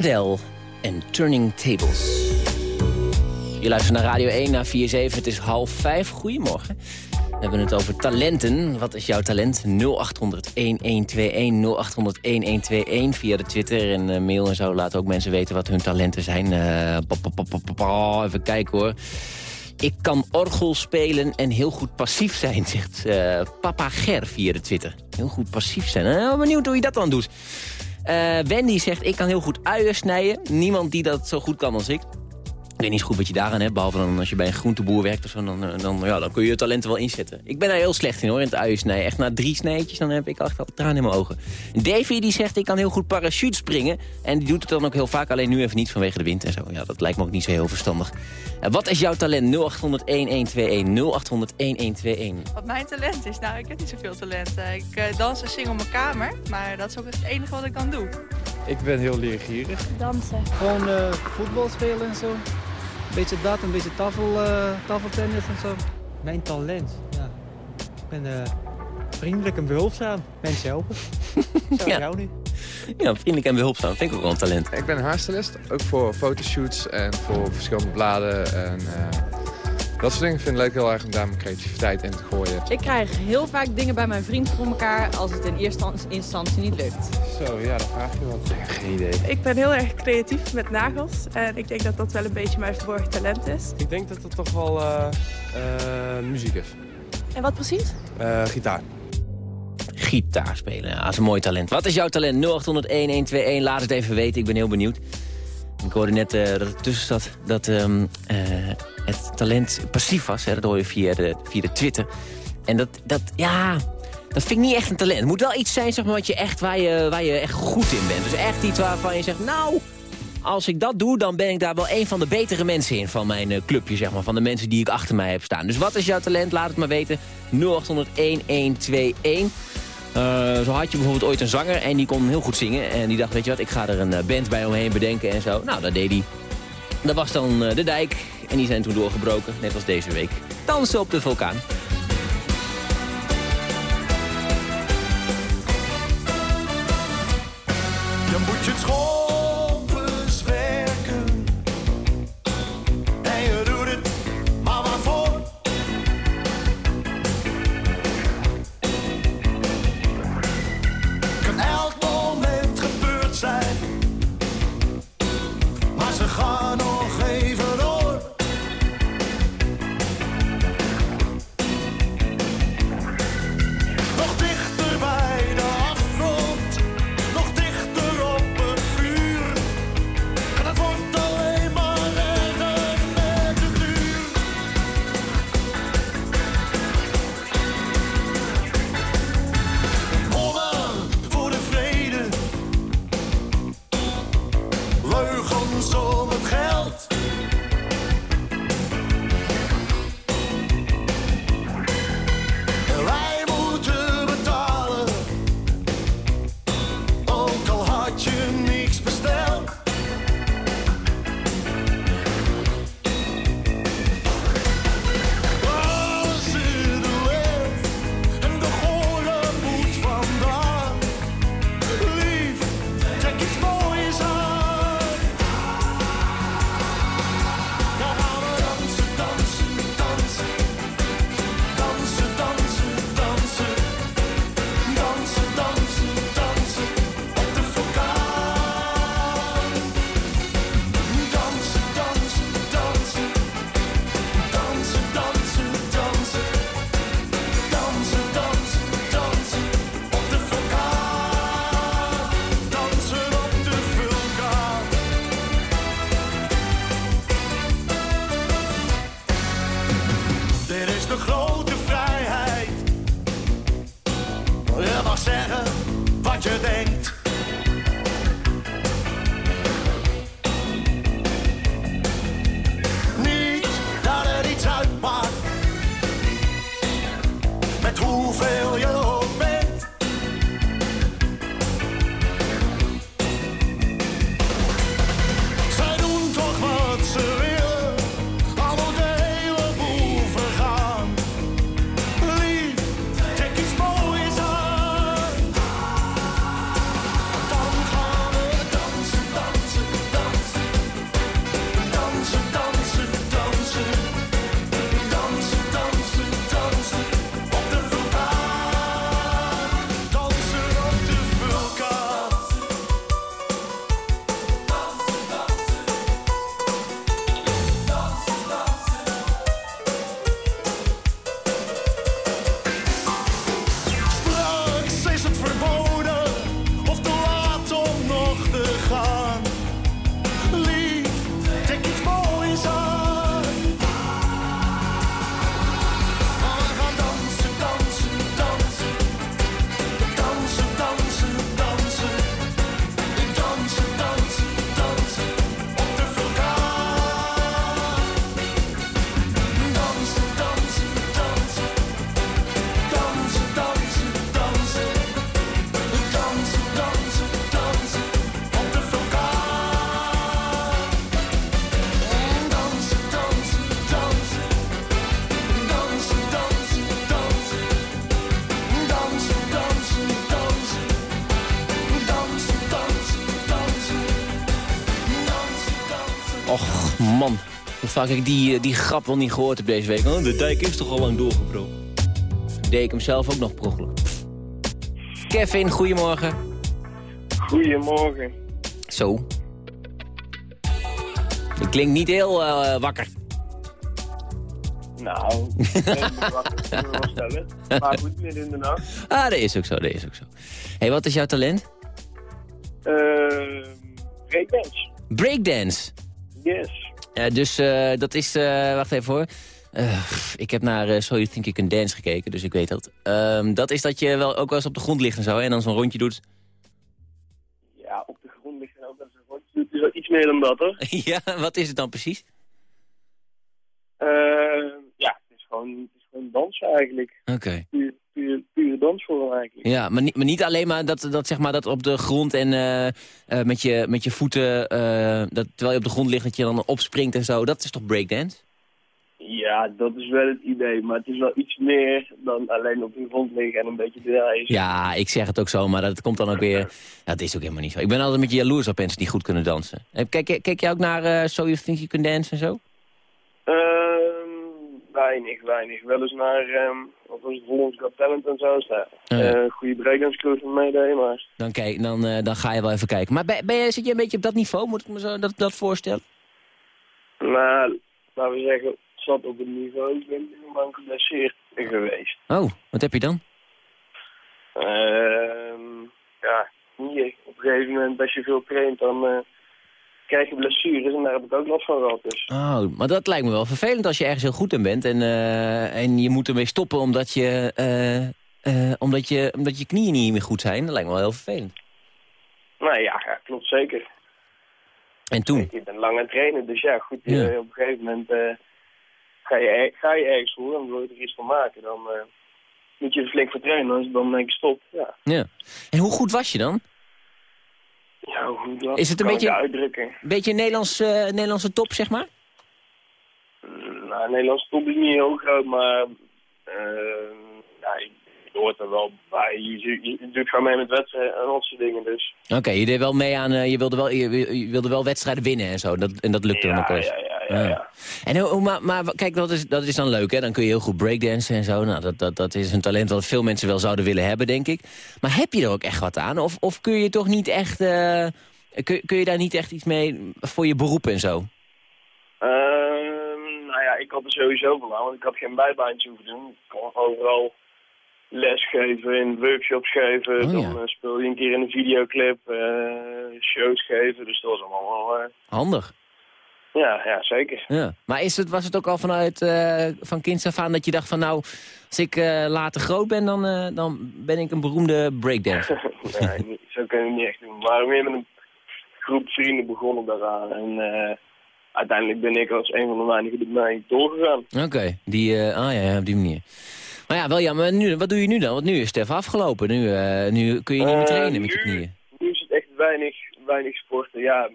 [SPEAKER 2] Adele en Turning Tables. Je luistert naar Radio 1 naar 47. Het is half vijf. Goedemorgen. We hebben het over talenten. Wat is jouw talent? 0800-1121, 0800-1121 via de Twitter en eh, mail en zo. Laat ook mensen weten wat hun talenten zijn. Pa. even kijken hoor. Ik kan orgel spelen en heel goed passief zijn, zegt eh, Papa Ger via de Twitter. Heel goed passief zijn. Eh, benieuwd hoe je dat dan doet. Eh, Wendy zegt, ik kan heel goed uien snijden. Niemand die dat zo goed kan als ik. Ik weet niet goed wat je daaraan hebt, behalve dan als je bij een groenteboer werkt of zo, dan, eh, dan, ja, dan kun je je talenten wel inzetten. Ik ben daar heel slecht in hoor, in het uien snijden. Echt na drie snijtjes, dan heb ik echt al tranen in mijn ogen. Davy die zegt, ik kan heel goed parachute springen. En die doet het dan ook heel vaak, alleen nu even niet vanwege de wind en zo. Ja, dat lijkt me ook niet zo heel verstandig. Eh, wat is jouw talent? 0800-1121, 0800-1121.
[SPEAKER 17] Wat mijn talent is? Nou, ik heb niet zoveel talent. Eh, Ik eh, dans en zing op mijn kamer, maar dat is ook het enige wat ik dan doe.
[SPEAKER 18] Ik ben heel leergierig.
[SPEAKER 10] Dansen. Gewoon eh, voetbal spelen en zo. Een beetje dat, een beetje tafel, eh, tafeltennis en zo. Mijn talent, ja. Ik ben eh, vriendelijk en behulpzaam. Mensen helpen. Zo,
[SPEAKER 2] Ja.
[SPEAKER 10] jou nu.
[SPEAKER 2] Ja, vriendelijk en behulpzaam. Vind ik ook wel een talent.
[SPEAKER 19] Ik ben haarstylist, ook voor fotoshoots en voor verschillende bladen. En, eh, dat soort dingen vind ik leuk heel erg om daar mijn creativiteit in te gooien.
[SPEAKER 11] Ik krijg heel vaak dingen bij mijn vriend voor elkaar als het in eerste instantie niet lukt.
[SPEAKER 19] Zo, ja, dan vraag je wat. Geen idee.
[SPEAKER 17] Ik ben heel erg creatief met nagels en ik denk dat dat wel een beetje mijn verborgen talent is.
[SPEAKER 18] Ik denk dat het toch wel eh, eh, muziek is.
[SPEAKER 17] En wat precies?
[SPEAKER 18] Eh, gitaar.
[SPEAKER 2] Gitaar spelen, ja, dat is een mooi talent. Wat is jouw talent? 0800-1121, laat het even weten, ik ben heel benieuwd. Ik hoorde net eh, dat er tussen dat ehm, eh, het talent passief was. Hè, dat hoor je via de, via de Twitter. En dat, dat, ja, dat vind ik niet echt een talent. Het moet wel iets zijn zeg maar, wat je echt, waar, je, waar je echt goed in bent. Dus echt iets waarvan je zegt, nou, als ik dat doe, dan ben ik daar wel een van de betere mensen in van mijn eh, clubje, zeg maar. Van de mensen die ik achter mij heb staan. Dus wat is jouw talent? Laat het maar weten. 0800-1121. Eh, zo had je bijvoorbeeld ooit een zanger en die kon heel goed zingen. En die dacht, weet je wat, ik ga er een eh, band bij omheen bedenken en zo. Nou, dat deed hij. Dat was dan eh, de dijk. En die zijn toen doorgebroken, net als deze week. Dansen op de vulkaan.
[SPEAKER 20] Je moet je
[SPEAKER 2] vaak ik die, eh, die grap wel niet gehoord heb deze week. Oh, de dijk is toch al lang doorgebroken. Deed ik hem zelf ook nog per ongeluk. Kevin, goedemorgen.
[SPEAKER 21] Goedemorgen.
[SPEAKER 2] Zo. Je klinkt niet heel eh, wakker.
[SPEAKER 21] Nou, ik ben wakker, kunnen we wel stellen. Maar goed, midden in de nacht.
[SPEAKER 2] Ah, dat is ook zo, dat is ook zo. hey, wat is jouw talent?
[SPEAKER 21] Uh, breakdance.
[SPEAKER 2] Breakdance. Ja, dus eh, dat is... eh, wacht even hoor. Eh, ik heb naar eh, So You Think You Can Dance gekeken, dus ik weet dat. Ehm, dat is dat je wel ook wel eens op de grond ligt en zo, en dan zo'n rondje doet.
[SPEAKER 21] Ja, op de grond ligt er ook wel eens een rondje. Het is wel iets meer dan dat, hoor.
[SPEAKER 2] ja, wat is het dan precies?
[SPEAKER 21] Eh, ja, het is gewoon, het is gewoon dansen eigenlijk.
[SPEAKER 2] Oké.
[SPEAKER 21] Puur, pure dansvorm eigenlijk.
[SPEAKER 2] Ja, maar niet, maar niet alleen maar dat, dat, zeg maar dat op de grond en eh, eh, met, je, met je voeten, eh, dat, terwijl je op de grond ligt, dat je dan opspringt en zo. Dat is toch breakdance?
[SPEAKER 21] Ja, dat is wel het idee. Maar het is wel iets meer dan alleen op de grond liggen en een beetje draaien.
[SPEAKER 2] Ja, ik zeg het ook zo, maar dat komt dan ook weer... Dat is ook helemaal niet zo. Ik ben altijd met je jaloers op mensen die goed kunnen dansen. Kijk, kijk jij ook naar eh So You Think You Can Dance en zo?
[SPEAKER 21] Weinig, weinig. Wel eens naar, ehm wat was het, Hollands Got Talent en zo. Sta.
[SPEAKER 2] Ja.
[SPEAKER 21] Eh, goede breakdance crew van meedeed, maar...
[SPEAKER 2] Dan, kijk, dan, eh, dan ga je wel even kijken. Maar ben, ben je, zit je een beetje op dat niveau? Moet ik me zo dat, dat voorstellen?
[SPEAKER 21] Nou, laten we zeggen, zat op het niveau. Ik ben helemaal geblesseerd geweest.
[SPEAKER 2] Oh, wat heb je dan?
[SPEAKER 21] Ehm ja, hier. Op een gegeven moment, als je veel traint, dan eh, krijg je blessures. En daar heb ik ook last van gehad. Dus.
[SPEAKER 2] Oh, maar dat lijkt me wel vervelend als je ergens heel goed in bent. En, eh, en je moet ermee stoppen omdat je, eh, eh, omdat, je, omdat je knieën niet meer goed zijn. Dat lijkt me wel heel vervelend.
[SPEAKER 21] Nou ja, ja, klopt zeker.
[SPEAKER 2] En toen?
[SPEAKER 21] Je bent lang aan het trainen, dus ja, goed.
[SPEAKER 2] Ja.
[SPEAKER 21] op een gegeven moment ga, je, ga je ergens voor en wil je er iets van maken. Dan moet je er flink voor trainen, anders dan denk ik stop. Ja,
[SPEAKER 2] Ja. En hoe goed was je dan?
[SPEAKER 21] Ja hoe dat
[SPEAKER 2] Is het een beetje-
[SPEAKER 21] uitdrukken?
[SPEAKER 2] Een beetje Nederlands, eh, Nederlandse top, zeg maar?
[SPEAKER 21] Mm, Nou, Nederlands top is niet heel groot, maar eh, ja, je, hoort er wel bij. Je, je, je doet gewoon mee met wedstrijden en dat soort dingen, dus.
[SPEAKER 2] Oké, je deed wel mee aan, eh, je, wilde wel, je, je wilde wel wedstrijden winnen en zo. Dat, en dat lukte dan ook wel eens.
[SPEAKER 21] ja, ja.
[SPEAKER 2] En hoe, hoe- maar, maar kijk, dat is, dat is dan leuk, hè? Dan kun je heel goed breakdansen en zo. Nou, dat, dat, dat is een talent wat veel mensen wel zouden willen hebben, denk ik. Maar heb je er ook echt wat aan? Of, of kun je toch niet echt... eh, kun, kun je daar niet echt iets mee voor je beroep en zo?
[SPEAKER 21] Ehm, nou ja, ik had er sowieso van aan, want ik had geen bijbaantje hoeven doen. Ik kon overal les geven, in workshops geven.
[SPEAKER 2] Oh,
[SPEAKER 21] dan
[SPEAKER 2] ja.
[SPEAKER 21] eh, speel je een keer in een videoclip, eh, shows geven. Dus dat was allemaal wel...
[SPEAKER 2] Handig.
[SPEAKER 21] Ja, ja, zeker.
[SPEAKER 2] Ja. Maar is het, was het ook al vanuit eh, van kinds af aan dat je dacht van... nou, als ik eh, later groot ben, dan, eh, dan ben ik een beroemde breakdancer?
[SPEAKER 21] nee, zo kun je het niet echt doen. Maar weer met een groep vrienden begonnen daaraan. En uiteindelijk ben ik als een van de weinigen ermee doorgegaan.
[SPEAKER 2] Oké, die, ah ja, op die manier. Maar ja, wel ja, maar nu, wat doe je nu dan? Want nu is het even afgelopen. Nu, nu kun je niet meer trainen met je knieën.
[SPEAKER 21] Nu is het echt weinig, weinig sporten. Ja,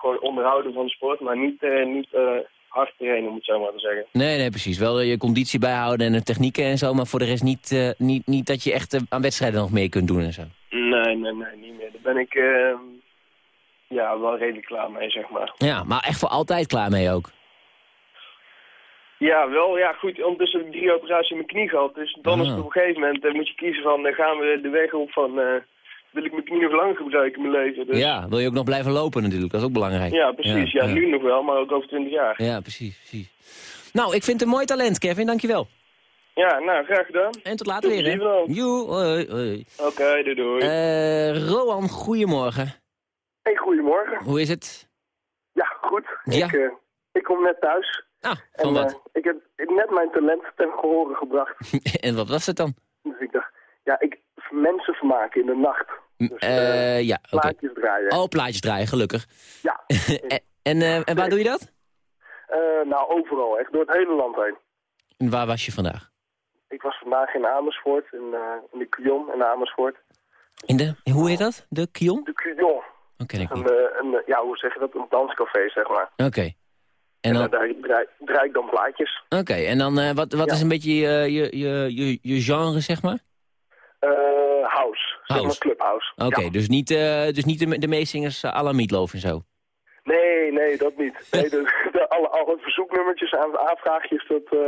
[SPEAKER 21] gewoon onderhouden van de sport, maar niet, eh, niet eh, hard trainen, moet ik zo maar te zeggen.
[SPEAKER 2] Nee, nee, precies. Wel je conditie bijhouden en de technieken en zo. Maar voor de rest niet, eh, niet, niet dat je echt eh, aan wedstrijden nog mee kunt doen en zo.
[SPEAKER 21] Nee, nee, nee, niet meer. Daar ben ik eh, ja, wel redelijk klaar mee, zeg maar.
[SPEAKER 2] Ja, maar echt voor altijd klaar mee ook.
[SPEAKER 21] Ja, wel, ja, goed. Ondertussen heb ik drie operaties in mijn knie gehad. Dus dan is het
[SPEAKER 2] Ah.
[SPEAKER 21] op een gegeven moment, eh, moet je kiezen van, eh, gaan we de weg op van, eh, wil ik mijn knie nog langer gebruiken in mijn leven? Dus,
[SPEAKER 2] Ja, wil je ook nog blijven lopen natuurlijk. Dat is ook belangrijk.
[SPEAKER 21] ja, precies. Ja, nu nog wel, maar ook over twintig jaar.
[SPEAKER 2] Ja, precies, precies. Nou, ik vind het een mooi talent, Kevin. Dankjewel.
[SPEAKER 21] Ja, nou, graag gedaan.
[SPEAKER 2] En tot later weer, hè? Joe, hoi, hoi.
[SPEAKER 21] Oké, doei doei.
[SPEAKER 2] Eh, Roan, goedemorgen.
[SPEAKER 22] Hey, goedemorgen.
[SPEAKER 2] Hoe is het?
[SPEAKER 22] Ja, goed.
[SPEAKER 2] Ja.
[SPEAKER 22] Ik, eh, ik kom net thuis.
[SPEAKER 2] Ah, van
[SPEAKER 22] en,
[SPEAKER 2] wat?
[SPEAKER 22] eh, ik heb net mijn talent ten gehore gebracht.
[SPEAKER 2] en wat was het dan?
[SPEAKER 22] Dus ik dacht, ja, ik mensen vermaken in de nacht. Dus,
[SPEAKER 2] Eh, ja, oké.
[SPEAKER 22] plaatjes draaien.
[SPEAKER 2] Oh, plaatjes draaien, gelukkig.
[SPEAKER 22] Ja.
[SPEAKER 2] en en, eh, en waar doe je dat?
[SPEAKER 22] Eh, nou, overal, echt door het hele land heen.
[SPEAKER 2] En waar was je vandaag?
[SPEAKER 22] Ik was vandaag in Amersfoort, in, eh, in de Cuillon in Amersfoort.
[SPEAKER 2] In de, hoe heet dat? De Kion?
[SPEAKER 22] De eh, een, eh, ja, hoe zeg je dat? Een danscafé, zeg maar.
[SPEAKER 2] Oké. En
[SPEAKER 22] En
[SPEAKER 2] dan,
[SPEAKER 22] daar draai, draai, ik dan plaatjes.
[SPEAKER 2] oké, en dan eh, wat, wat
[SPEAKER 22] Ja.
[SPEAKER 2] is een beetje je, je, je, je, je genre, zeg maar?
[SPEAKER 22] Eh, house, zeg maar clubhouse.
[SPEAKER 2] Oké,
[SPEAKER 22] Ja.
[SPEAKER 2] dus niet, eh, dus niet de, de meezingers à la Meatloaf en zo?
[SPEAKER 22] Nee, nee, dat niet. Nee, de, de, alle, alle verzoeknummertjes aan aanvraagjes, dat, eh,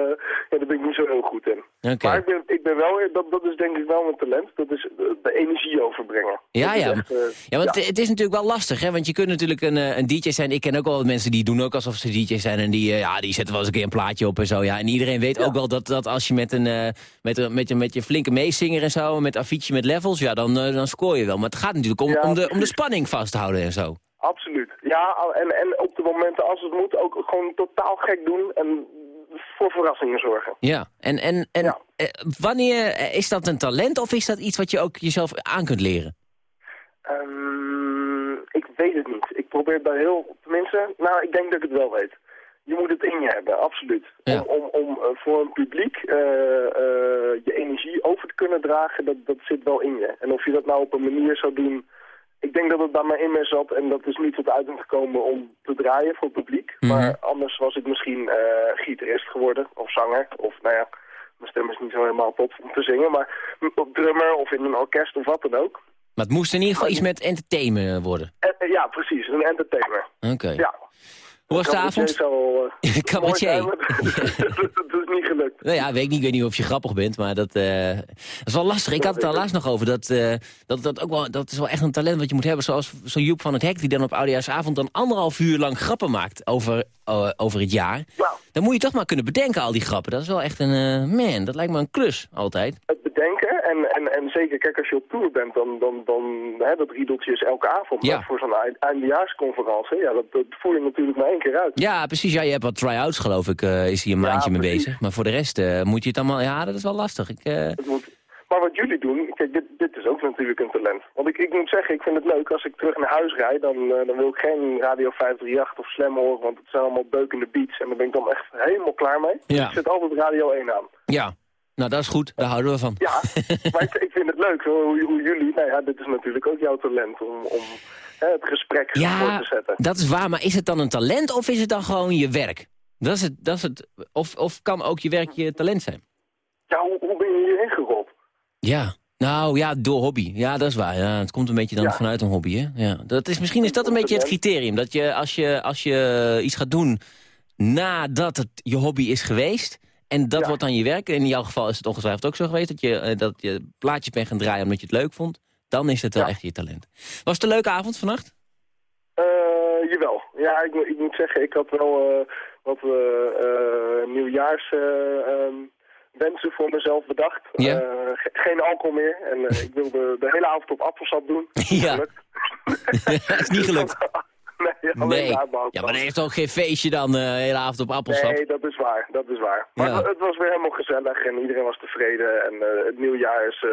[SPEAKER 22] ja, daar ben ik niet zo heel goed in. Maar ik ben, ik ben wel, dat, dat is denk ik wel mijn talent, dat is de, de energie overbrengen.
[SPEAKER 2] Ja,
[SPEAKER 22] Dat
[SPEAKER 2] ja.
[SPEAKER 22] echt, eh,
[SPEAKER 2] Ja, want Het, het is natuurlijk wel lastig, hè? Want je kunt natuurlijk een, eh, een DJ zijn. Ik ken ook wel wat mensen die doen ook alsof ze DJ zijn. En die, ja, die zetten wel eens een keer een plaatje op en zo. Ja. En iedereen weet ook wel dat, dat als je met, een, met, een, met, je, met je flinke meezinger en zo... met Avicii met levels, ja, dan, dan scoor je wel. Maar het gaat natuurlijk om, om, de, om de spanning vast te houden en zo.
[SPEAKER 22] Absoluut. Ja, en, en op de momenten als het moet ook gewoon totaal gek doen en voor verrassingen zorgen.
[SPEAKER 2] Ja, en, en, en eh, wanneer eh, is dat een talent of is dat iets wat je ook jezelf aan kunt leren?
[SPEAKER 22] Ehm, ik weet het niet. Ik probeer het bij heel, tenminste, nou, ik denk dat ik het wel weet. Je moet het in je hebben, absoluut. Om, om, om eh, voor een publiek je energie over te kunnen dragen, dat, dat zit wel in je. En of je dat nou op een manier zou doen... Ik denk dat het bij mij in me zat en dat is niet tot uiting gekomen om te draaien voor het publiek. Maar anders was ik misschien eh, gitarist geworden of zanger. Of nou ja, mijn stem is niet zo helemaal top om te zingen. Maar op drummer of in een orkest of wat dan ook.
[SPEAKER 2] Maar het moest in ieder geval iets met entertainment worden.
[SPEAKER 22] Eh, eh, ja, precies. Een entertainer.
[SPEAKER 2] Oké.
[SPEAKER 22] Ja.
[SPEAKER 2] Hoe was de avond?
[SPEAKER 22] Eh,
[SPEAKER 2] Cabaretier.
[SPEAKER 22] zijn, dat gelukt.
[SPEAKER 2] Nou ja, weet ik niet, ik weet niet of je grappig bent, maar dat, eh, dat is wel lastig. Ik had het daar laatst nog over, dat, eh, dat, dat, ook wel, dat is wel echt een talent wat je moet hebben. Zoals zo'n Joep van het Hek, die dan op Oudejaarsavond dan anderhalf uur lang grappen maakt over, eh, over het jaar. Dan moet je toch maar kunnen bedenken, al die grappen. Dat is wel echt een, man, dat lijkt me een klus, altijd.
[SPEAKER 22] Het bedenken en, en, en zeker, kijk, als je op tour bent, dan, dan, dan hè, dat riedeltje is elke avond.
[SPEAKER 2] Ja.
[SPEAKER 22] Voor zo'n eind- eindejaarsconferentie, ja, dat, dat voer je natuurlijk maar één keer uit.
[SPEAKER 2] Ja, precies. Ja, je hebt wat try-outs, geloof ik, eh, is hier een maandje mee bezig. Maar voor de rest eh, moet je het allemaal... Ja, dat is wel lastig. Ik, eh,
[SPEAKER 22] moet- Maar wat jullie doen, kijk, dit, dit is ook natuurlijk een talent. Want ik, ik moet zeggen, ik vind het leuk, als ik terug naar huis rijd, dan, dan wil ik geen Radio 538 of Slam horen, want het zijn allemaal beukende beats. En daar ben ik dan echt helemaal klaar mee.
[SPEAKER 2] Ja.
[SPEAKER 22] Ik zet altijd Radio 1 aan.
[SPEAKER 2] ja, nou dat is goed. Daar houden we van.
[SPEAKER 22] Ja, maar ik, ik vind het leuk hoe, hoe jullie, nou ja, dit is natuurlijk ook jouw talent om, om hè, het gesprek voor
[SPEAKER 2] Ja,
[SPEAKER 22] te zetten.
[SPEAKER 2] dat is waar. Maar is het dan een talent of is het dan gewoon je werk? Dat is het, dat is het, of, of kan ook je werk je talent zijn?
[SPEAKER 22] Ja, hoe, hoe ben je hierin gerold?
[SPEAKER 2] Ja. Nou ja, door hobby. Ja, dat is waar. Ja, het komt een beetje dan
[SPEAKER 22] Ja.
[SPEAKER 2] vanuit een hobby. Hè? Ja. Dat is, misschien is dat een beetje het criterium. Dat je als, je als je iets gaat doen nadat het je hobby is geweest... en dat wordt dan je werk. In jouw geval is het ongetwijfeld ook zo geweest... dat je, eh, dat je plaatjes bent gaan draaien omdat je het leuk vond. Dan is het wel echt je talent. Was het een leuke avond vannacht?
[SPEAKER 22] Eh, jawel. Ja, ik, moet- ik moet zeggen, ik had wel eh, wat nieuwjaars eh, ehm, wensen voor mezelf bedacht.
[SPEAKER 2] Ja.
[SPEAKER 22] Ge- geen alcohol meer. En ik wilde de hele avond op appelsap doen.
[SPEAKER 2] Ja. dat is niet gelukt.
[SPEAKER 22] nee.
[SPEAKER 2] Ja, maar dan is toch geen feestje dan eh, de hele avond op appelsap?
[SPEAKER 22] Nee, dat is waar. Dat is waar. Maar
[SPEAKER 2] Ja.
[SPEAKER 22] het, was weer helemaal gezellig en iedereen was tevreden. En eh, het nieuwjaar is... eh,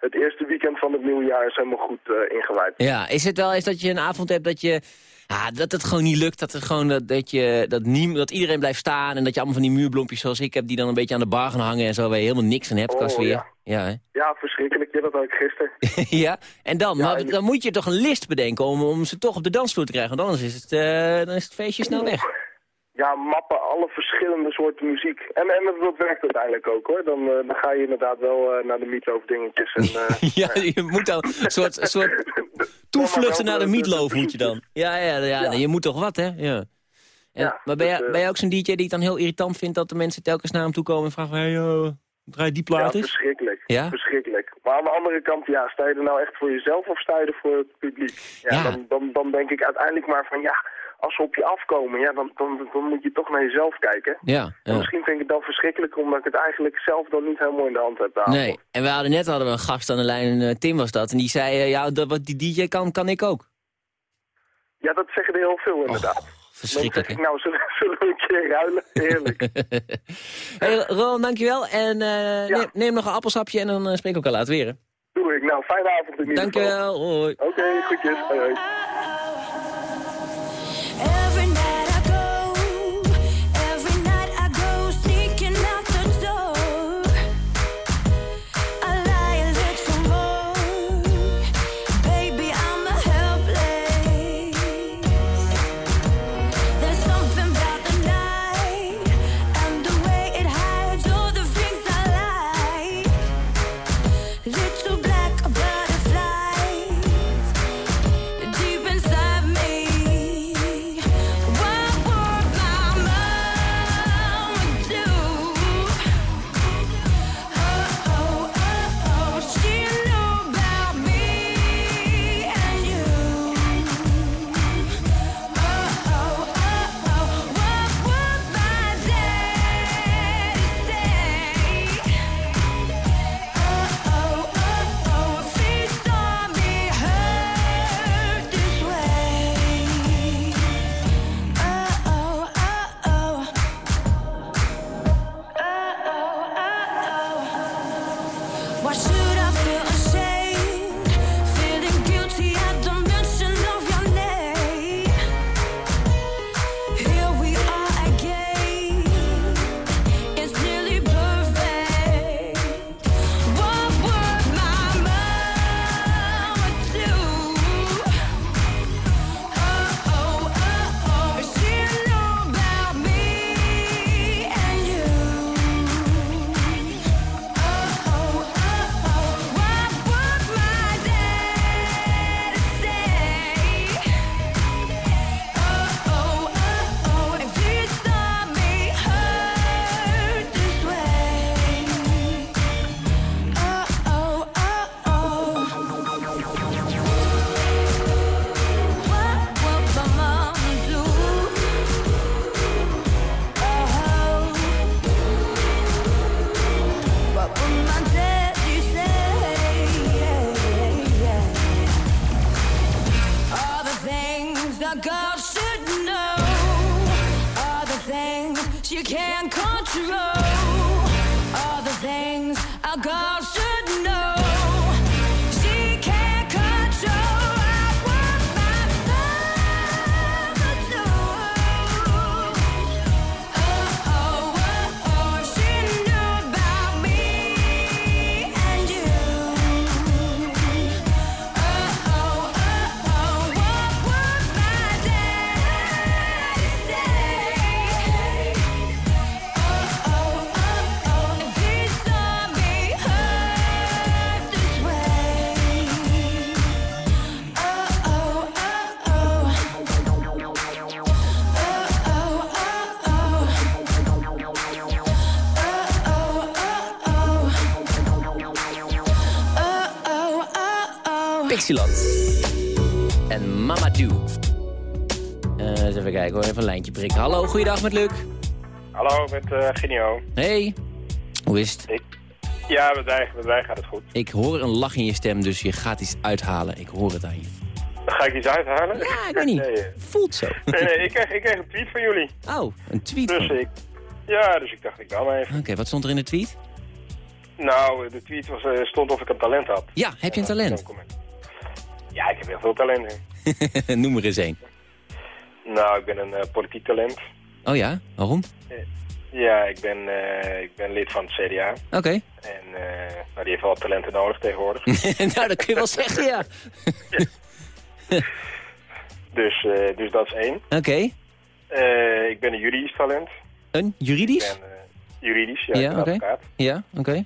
[SPEAKER 22] het eerste weekend van het nieuwjaar is helemaal goed ingewijd.
[SPEAKER 2] Ja, is het wel eens dat je een avond hebt dat je... Ah, dat het gewoon niet lukt, dat, het gewoon, dat, dat, je, dat, dat iedereen blijft staan... en dat je allemaal van die muurbloempjes zoals ik heb... die dan een beetje aan de bar gaan hangen en zo... waar je helemaal niks aan hebt qua
[SPEAKER 22] Oh,
[SPEAKER 2] sfeer.
[SPEAKER 22] ja.
[SPEAKER 2] Ja, hè?
[SPEAKER 22] Ja, verschrikkelijk. Ja, dat had ik gisteren.
[SPEAKER 2] ja, en dan? maar dan moet je toch een list bedenken om, om ze toch op de dansvloer te krijgen. Want anders is het, eh, dan is het feestje snel weg.
[SPEAKER 22] Ja, mappen, alle verschillende soorten muziek. En, en dat, dat werkt uiteindelijk ook hoor. Dan, eh, dan ga je inderdaad wel eh, naar de meatloaf dingetjes. En,
[SPEAKER 2] ja, je moet dan een soort, soort toevluchten naar de meatloaf moet je dan. Ja, ja, ja, je moet toch wat, hè? Ja. En, maar ben jij, ben jij ook zo'n DJ die het dan heel irritant vindt... dat de mensen telkens naar hem toe komen en vragen... Hey, draai die plaat
[SPEAKER 22] ja, verschrikkelijk.
[SPEAKER 2] Ja?
[SPEAKER 22] Verschrikkelijk. Maar aan de andere kant, ja, sta je er nou echt voor jezelf of sta je er voor het publiek? Ja, Dan, dan, dan denk ik uiteindelijk maar van ja, als ze op je afkomen, ja, dan, dan, dan moet je toch naar jezelf kijken.
[SPEAKER 2] Ja,
[SPEAKER 22] En
[SPEAKER 2] ja.
[SPEAKER 22] misschien vind ik het dan verschrikkelijk omdat ik het eigenlijk zelf dan niet helemaal in de hand heb. de avond.
[SPEAKER 2] Nee, en we hadden net hadden we een gast aan de lijn, eh, Tim was dat... en die zei, eh, ja, dat, wat die DJ kan, kan ik ook.
[SPEAKER 22] Ja, dat zeggen er heel veel inderdaad.
[SPEAKER 2] Verschrikkelijk,
[SPEAKER 22] ik, nou, zullen, zullen we een keer ruilen? Heerlijk.
[SPEAKER 2] Hey, Roland, dankjewel. En eh, neem, neem nog een appelsapje en dan eh, spreken we elkaar later weer. hè.
[SPEAKER 22] Doe ik. Nou, fijne avond in ieder geval.
[SPEAKER 2] Dankjewel, hoi.
[SPEAKER 22] Oké, goedjes. Hoi, hoi.
[SPEAKER 2] Pixieland. En Mamadou. Eh, eens even kijken hoor, even een lijntje prikken. Hallo, goeiedag met Luc.
[SPEAKER 23] Hallo, met eh Ginio.
[SPEAKER 2] Hey, hoe is het?
[SPEAKER 23] Ja, met mij, met mij gaat het goed.
[SPEAKER 2] Ik hoor een lach in je stem, dus je gaat iets uithalen. Ik hoor het aan je.
[SPEAKER 23] Ga ik iets uithalen?
[SPEAKER 2] Ja, ik weet niet.
[SPEAKER 23] Nee, eh,
[SPEAKER 2] Voelt zo.
[SPEAKER 23] nee, nee ik, kreeg, ik kreeg een tweet van jullie.
[SPEAKER 2] Oh, een tweet
[SPEAKER 23] Dus ik, ja, dus ik dacht ik bel maar even.
[SPEAKER 2] Oké, wat stond er in de tweet?
[SPEAKER 23] Nou, de tweet was, stond of ik een talent had.
[SPEAKER 2] Ja, heb je een talent?
[SPEAKER 23] Ja, ik heb heel veel talenten.
[SPEAKER 2] Noem er eens één.
[SPEAKER 23] Nou, ik ben een eh, politiek talent.
[SPEAKER 2] Oh ja, waarom?
[SPEAKER 23] Ja, ik ben, eh, ik ben lid van het CDA.
[SPEAKER 2] Oké.
[SPEAKER 23] En eh, nou, die heeft wel talenten nodig tegenwoordig.
[SPEAKER 2] nou, dat kun je wel zeggen, ja.
[SPEAKER 23] dus, eh, dus dat is één.
[SPEAKER 2] Oké.
[SPEAKER 23] Eh, ik ben een juridisch talent.
[SPEAKER 2] Een juridisch?
[SPEAKER 23] Ik ben, eh, juridisch, ja,
[SPEAKER 2] Ja,
[SPEAKER 23] ben
[SPEAKER 2] oké.
[SPEAKER 23] advocaat.
[SPEAKER 2] Ja, oké.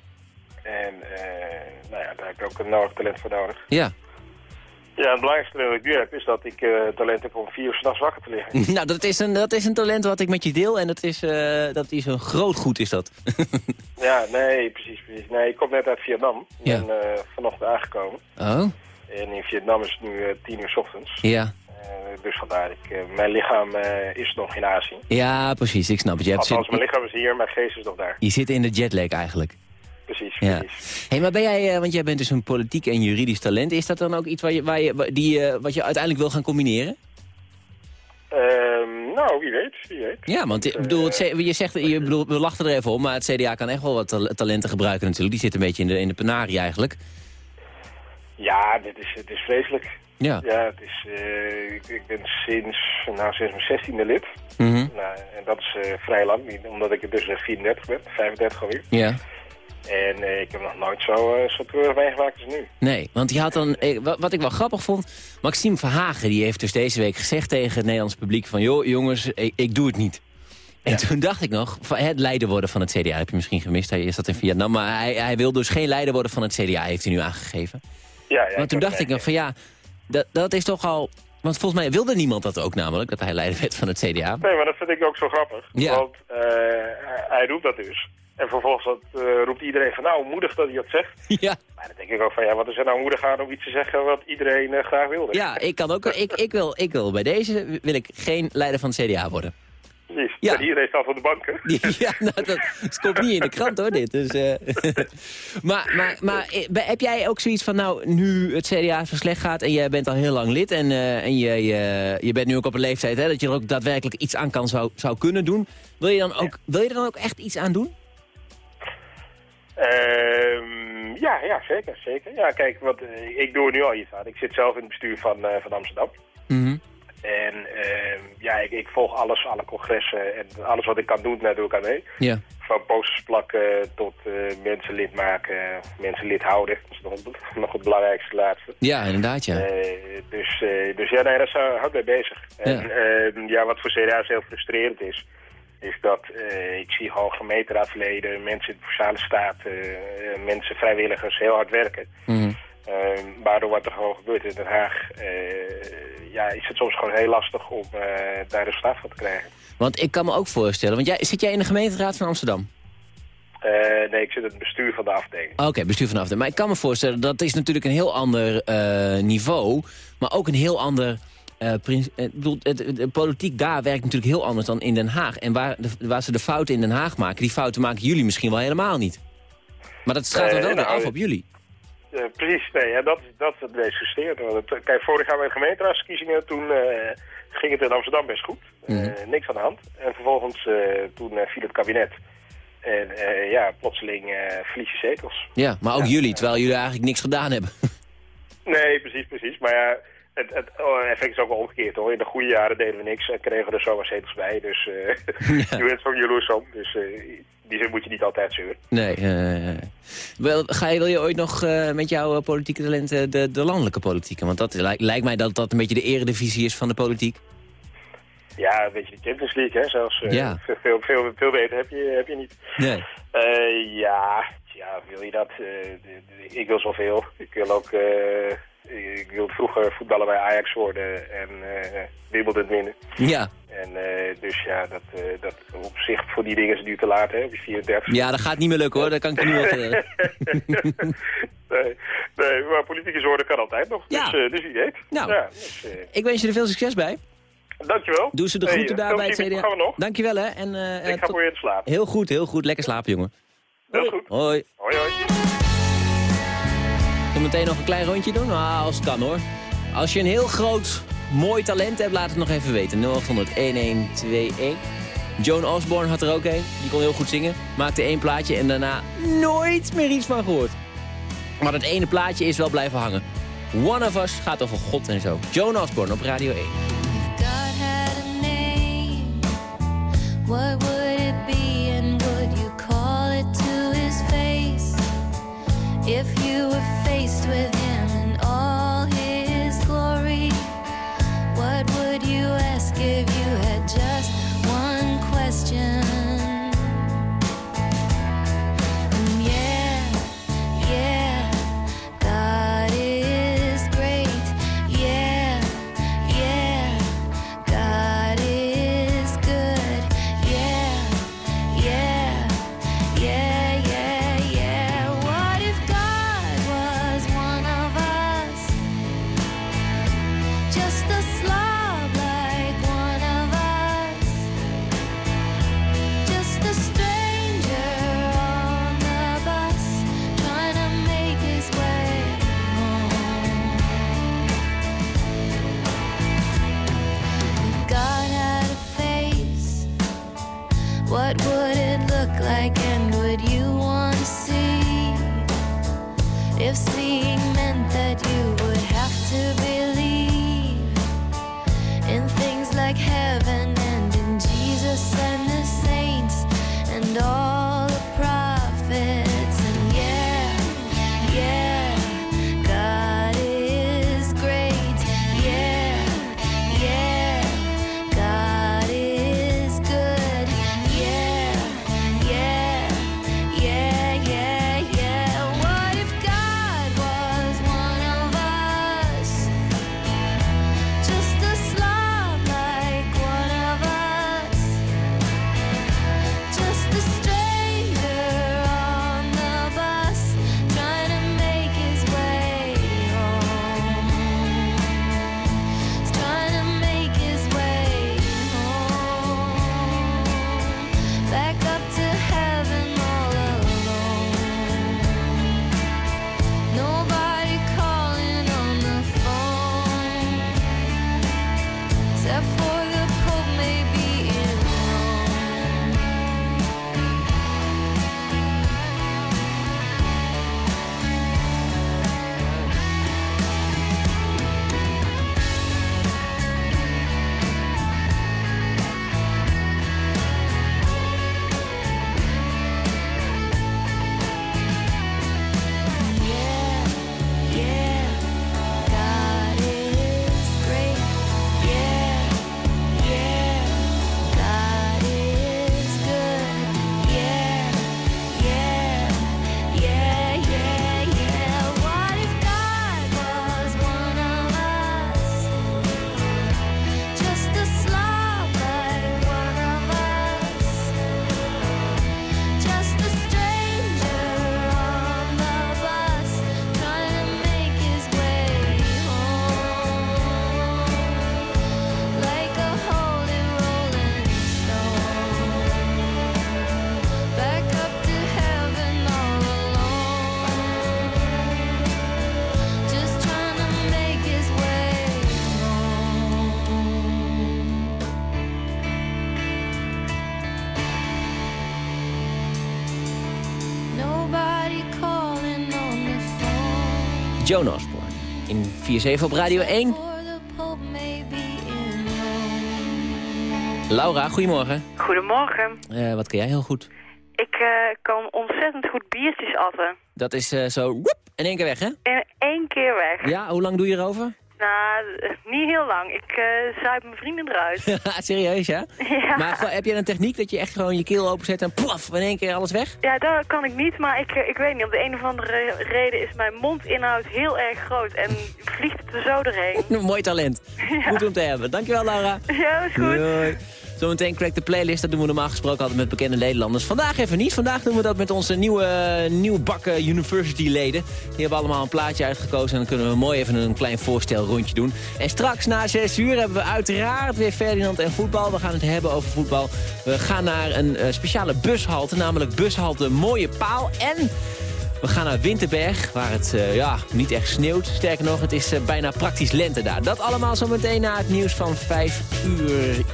[SPEAKER 23] En eh, nou ja, daar heb ik ook een nodig talent voor nodig.
[SPEAKER 2] Ja.
[SPEAKER 23] Ja, het belangrijkste dat ik nu heb is dat ik eh, talent heb om vier uur s'nachts wakker te liggen.
[SPEAKER 2] Nou, dat is, een, dat is een talent wat ik met je deel en dat is, eh, dat is een groot goed, is dat.
[SPEAKER 23] ja, nee, precies, precies. Nee, ik kom net uit Vietnam. Ik
[SPEAKER 2] Ja.
[SPEAKER 23] ben eh, vanochtend aangekomen.
[SPEAKER 2] Oh,
[SPEAKER 23] En in Vietnam is het nu tien uur s ochtends.
[SPEAKER 2] ja.
[SPEAKER 23] Dus vandaar, ik, mijn lichaam is nog in Azië.
[SPEAKER 2] Ja, precies, ik snap het. Je, hebt
[SPEAKER 23] Althans, mijn lichaam is hier, mijn geest is nog daar.
[SPEAKER 2] je zit in de jetlag eigenlijk.
[SPEAKER 23] Precies,
[SPEAKER 2] Ja.
[SPEAKER 23] precies.
[SPEAKER 2] Hey, maar ben jij, eh, want jij bent dus een politiek en juridisch talent. Is dat dan ook iets waar je, waar je, die, eh, wat je uiteindelijk wil gaan combineren?
[SPEAKER 23] Ehm, nou, wie weet, wie weet.
[SPEAKER 2] Ja, want ik bedoel, het, je zegt, je bedoel, we lachten er even om, maar het CDA kan echt wel wat tal- talenten gebruiken natuurlijk. Die zit een beetje in de, in de penarie eigenlijk.
[SPEAKER 23] Ja, dit is, het is vreselijk.
[SPEAKER 2] Ja.
[SPEAKER 23] Ja, het is, eh, ik, ik ben sinds, nou, sinds mijn zestiende lid.
[SPEAKER 2] Mhm.
[SPEAKER 23] Nou, en dat is eh, vrij lang, omdat ik er dus eh, 34 ben, 35 alweer.
[SPEAKER 2] Ja.
[SPEAKER 23] En eh, ik heb nog nooit zo, eh, zo treurig meegemaakt als nu.
[SPEAKER 2] Nee, want die had dan, wat, ik wel grappig vond, Maxime Verhagen die heeft dus deze week gezegd tegen het Nederlands publiek van, joh jongens, ik, ik doe het niet. En toen dacht ik nog, van het leider worden van het CDA heb je misschien gemist, hij is dat in Vietnam, maar hij, hij wil dus geen leider worden van het CDA, heeft hij nu aangegeven.
[SPEAKER 23] Ja, ja,
[SPEAKER 2] maar toen dacht ik nog van ja, dat, dat is toch al, want volgens mij wilde niemand dat ook namelijk, dat hij leider werd van het CDA.
[SPEAKER 23] Nee, maar dat vind ik ook zo grappig.
[SPEAKER 2] Ja.
[SPEAKER 23] Want eh, hij roept dat dus. En vervolgens dat, eh, roept iedereen van, nou, moedig dat hij dat zegt.
[SPEAKER 2] Ja.
[SPEAKER 23] Maar dan denk ik ook van, ja, wat is er nou moedig aan om iets te zeggen wat iedereen eh, graag wilde?
[SPEAKER 2] Ja, ik kan ook, ik, ik, wil, ik wil bij deze, wil ik geen leider van het CDA worden.
[SPEAKER 23] Precies.
[SPEAKER 2] Ja.
[SPEAKER 23] En iedereen staat op de banken.
[SPEAKER 2] Ja, nou, dat, het komt niet in de krant hoor, dit. Dus, eh. maar maar, maar heb jij ook zoiets van, nou, nu het CDA zo slecht gaat... en jij bent al heel lang lid en, en je, je, je bent nu ook op een leeftijd... Hè, dat je er ook daadwerkelijk iets aan kan, zou, zou kunnen doen. Wil je, dan ook, wil je er dan ook echt iets aan doen?
[SPEAKER 23] Ehm, ja, ja, zeker, zeker. Ja, kijk, wat, eh, ik doe er nu al iets aan. Ik zit zelf in het bestuur van, eh, van Amsterdam. En ehm, ja, ik, ik volg alles, alle congressen en alles wat ik kan doen, daar doe ik aan mee.
[SPEAKER 2] Ja.
[SPEAKER 23] Van posters plakken tot eh, mensen lid maken, mensen lid houden. Dat is nog, het- nog het belangrijkste laatste.
[SPEAKER 2] Ja, inderdaad, ja.
[SPEAKER 23] Dus, dus ja, nee, daar zijn we hard mee bezig. En ehm, ja, wat voor CDA's heel frustrerend is, is dat eh, ik zie gewoon gemeenteraadsleden, mensen in de sociale staat, eh, mensen, vrijwilligers heel hard werken.
[SPEAKER 2] Mhm.
[SPEAKER 23] Ehm, waardoor wat er gewoon gebeurt in Den Haag, ja, is het soms gewoon heel lastig om daar resultaat van te krijgen.
[SPEAKER 2] Want ik kan me ook voorstellen, want jij, zit jij in de gemeenteraad van Amsterdam?
[SPEAKER 23] Nee, ik zit in het bestuur van de afdeling.
[SPEAKER 2] Oké, bestuur van de afdeling. Maar ik kan me voorstellen, dat is natuurlijk een heel ander niveau. Maar ook een heel ander... eh, eh, bedoel, het, de politiek daar werkt natuurlijk heel anders dan in Den Haag. En waar, de, waar ze de fouten in Den Haag maken, die fouten maken jullie misschien wel helemaal niet. Maar dat
[SPEAKER 23] Eh,
[SPEAKER 2] wel
[SPEAKER 23] nou,
[SPEAKER 2] af op jullie.
[SPEAKER 23] Eh, precies, nee, ja, dat, dat is het meest frustrerende. Kijk, vorig jaar bij de gemeenteraadsverkiezingen, toen ging het in Amsterdam best goed.
[SPEAKER 2] Mhm.
[SPEAKER 23] Niks aan de hand. En vervolgens, toen viel het kabinet. En ja, plotseling eh verlies je zetels.
[SPEAKER 2] Ja, maar ook jullie, terwijl jullie eigenlijk niks gedaan hebben.
[SPEAKER 23] Nee, precies, precies. Maar ja, het, het oh, effect is ook wel omgekeerd hoor. In de goede jaren deden we niks en kregen we er zomaar zetels bij. Dus eh je bent van jaloers om. Dus eh, die zin moet je niet altijd zeuren.
[SPEAKER 2] Nee. eh, wel, ga je, wil je ooit nog met jouw politieke talenten de, de landelijke politiek? Want dat lijkt, lijkt mij dat dat een beetje de eredivisie is van de politiek.
[SPEAKER 23] Ja, een beetje de Champions League hè. Zelfs
[SPEAKER 2] Ja.
[SPEAKER 23] veel, veel, veel, beter heb je, heb je niet.
[SPEAKER 2] Nee.
[SPEAKER 23] Ja, ja, wil je dat? Ik wil zoveel. Ik wil ook... ik wilde vroeger voetballen bij Ajax worden en eh Wimbledon winnen.
[SPEAKER 2] Ja.
[SPEAKER 23] En eh, dus ja, dat, eh, dat op zich voor die dingen is het nu te laat, hè, op je 34.
[SPEAKER 2] Ja, dat gaat niet meer lukken hoor, dat kan ik nu vertellen.
[SPEAKER 23] nee, nee, maar politicus worden kan altijd nog.
[SPEAKER 2] Ja.
[SPEAKER 23] Dus, dus wie weet.
[SPEAKER 2] Nou.
[SPEAKER 23] Ja, dus,
[SPEAKER 2] Ik wens je er veel succes bij.
[SPEAKER 23] dankjewel.
[SPEAKER 2] Doe ze de
[SPEAKER 23] Hey,
[SPEAKER 2] groeten
[SPEAKER 23] eh,
[SPEAKER 2] daar bij het CDA.
[SPEAKER 23] het programma nog.
[SPEAKER 2] Dankjewel hè. En,
[SPEAKER 23] Ik ga
[SPEAKER 2] tot-
[SPEAKER 23] proberen te slapen.
[SPEAKER 2] Heel goed, heel goed. Lekker slapen jongen.
[SPEAKER 23] Heel goed.
[SPEAKER 2] Hoi.
[SPEAKER 23] Hoi, hoi.
[SPEAKER 2] Zometeen nog een klein rondje doen? Ah, als het kan hoor. Als je een heel groot, mooi talent hebt, laat het nog even weten. 0800 1121. Joan Osborne had er ook een. Die kon heel goed zingen. Maakte één plaatje en daarna nooit meer iets van gehoord. Maar dat ene plaatje is wel blijven hangen. One of Us gaat over God en zo. Joan Osborne op Radio 1.
[SPEAKER 15] God had a name, what would it be If you were faced with him in all his glory, what would you ask if you had just one question?
[SPEAKER 2] Joan Osborne. In 4-7 op Radio 1. Laura, goedemorgen.
[SPEAKER 24] Goedemorgen.
[SPEAKER 2] Eh, wat kun jij heel goed?
[SPEAKER 24] Ik eh, kan ontzettend goed biertjes atten.
[SPEAKER 2] Dat is eh, zo woep, in één keer weg, hè?
[SPEAKER 24] In één keer weg.
[SPEAKER 2] Ja, hoe lang doe je erover?
[SPEAKER 24] Nou, eh, niet heel lang. Ik uh, zuip mijn vrienden eruit.
[SPEAKER 2] Serieus, ja?
[SPEAKER 24] ja?
[SPEAKER 2] Maar heb je een techniek dat je echt gewoon je keel openzet en plaf, in één keer alles weg?
[SPEAKER 24] Ja, dat kan ik niet, maar ik, eh, ik weet niet. Om de een of andere reden is mijn mondinhoud heel erg groot en vliegt het er zo doorheen.
[SPEAKER 2] Mooi talent. Goed om te hebben. Dankjewel, Laura.
[SPEAKER 24] Ja, is goed.
[SPEAKER 2] Doei. Zometeen crack de playlist, dat doen we normaal gesproken altijd met bekende Nederlanders. Vandaag even niet, vandaag doen we dat met onze nieuwe, nieuwbakken university-leden. Die hebben allemaal een plaatje uitgekozen en dan kunnen we mooi even een klein voorstelrondje doen. En straks na 6 uur hebben we uiteraard weer Ferdinand en voetbal. We gaan het hebben over voetbal. We gaan naar een uh, speciale bushalte, namelijk bushalte Mooie Paal. En we gaan naar Winterberg, waar het eh, ja, niet echt sneeuwt. Sterker nog, het is eh, bijna praktisch lente daar. Dat allemaal zo meteen na het nieuws van 5 uur.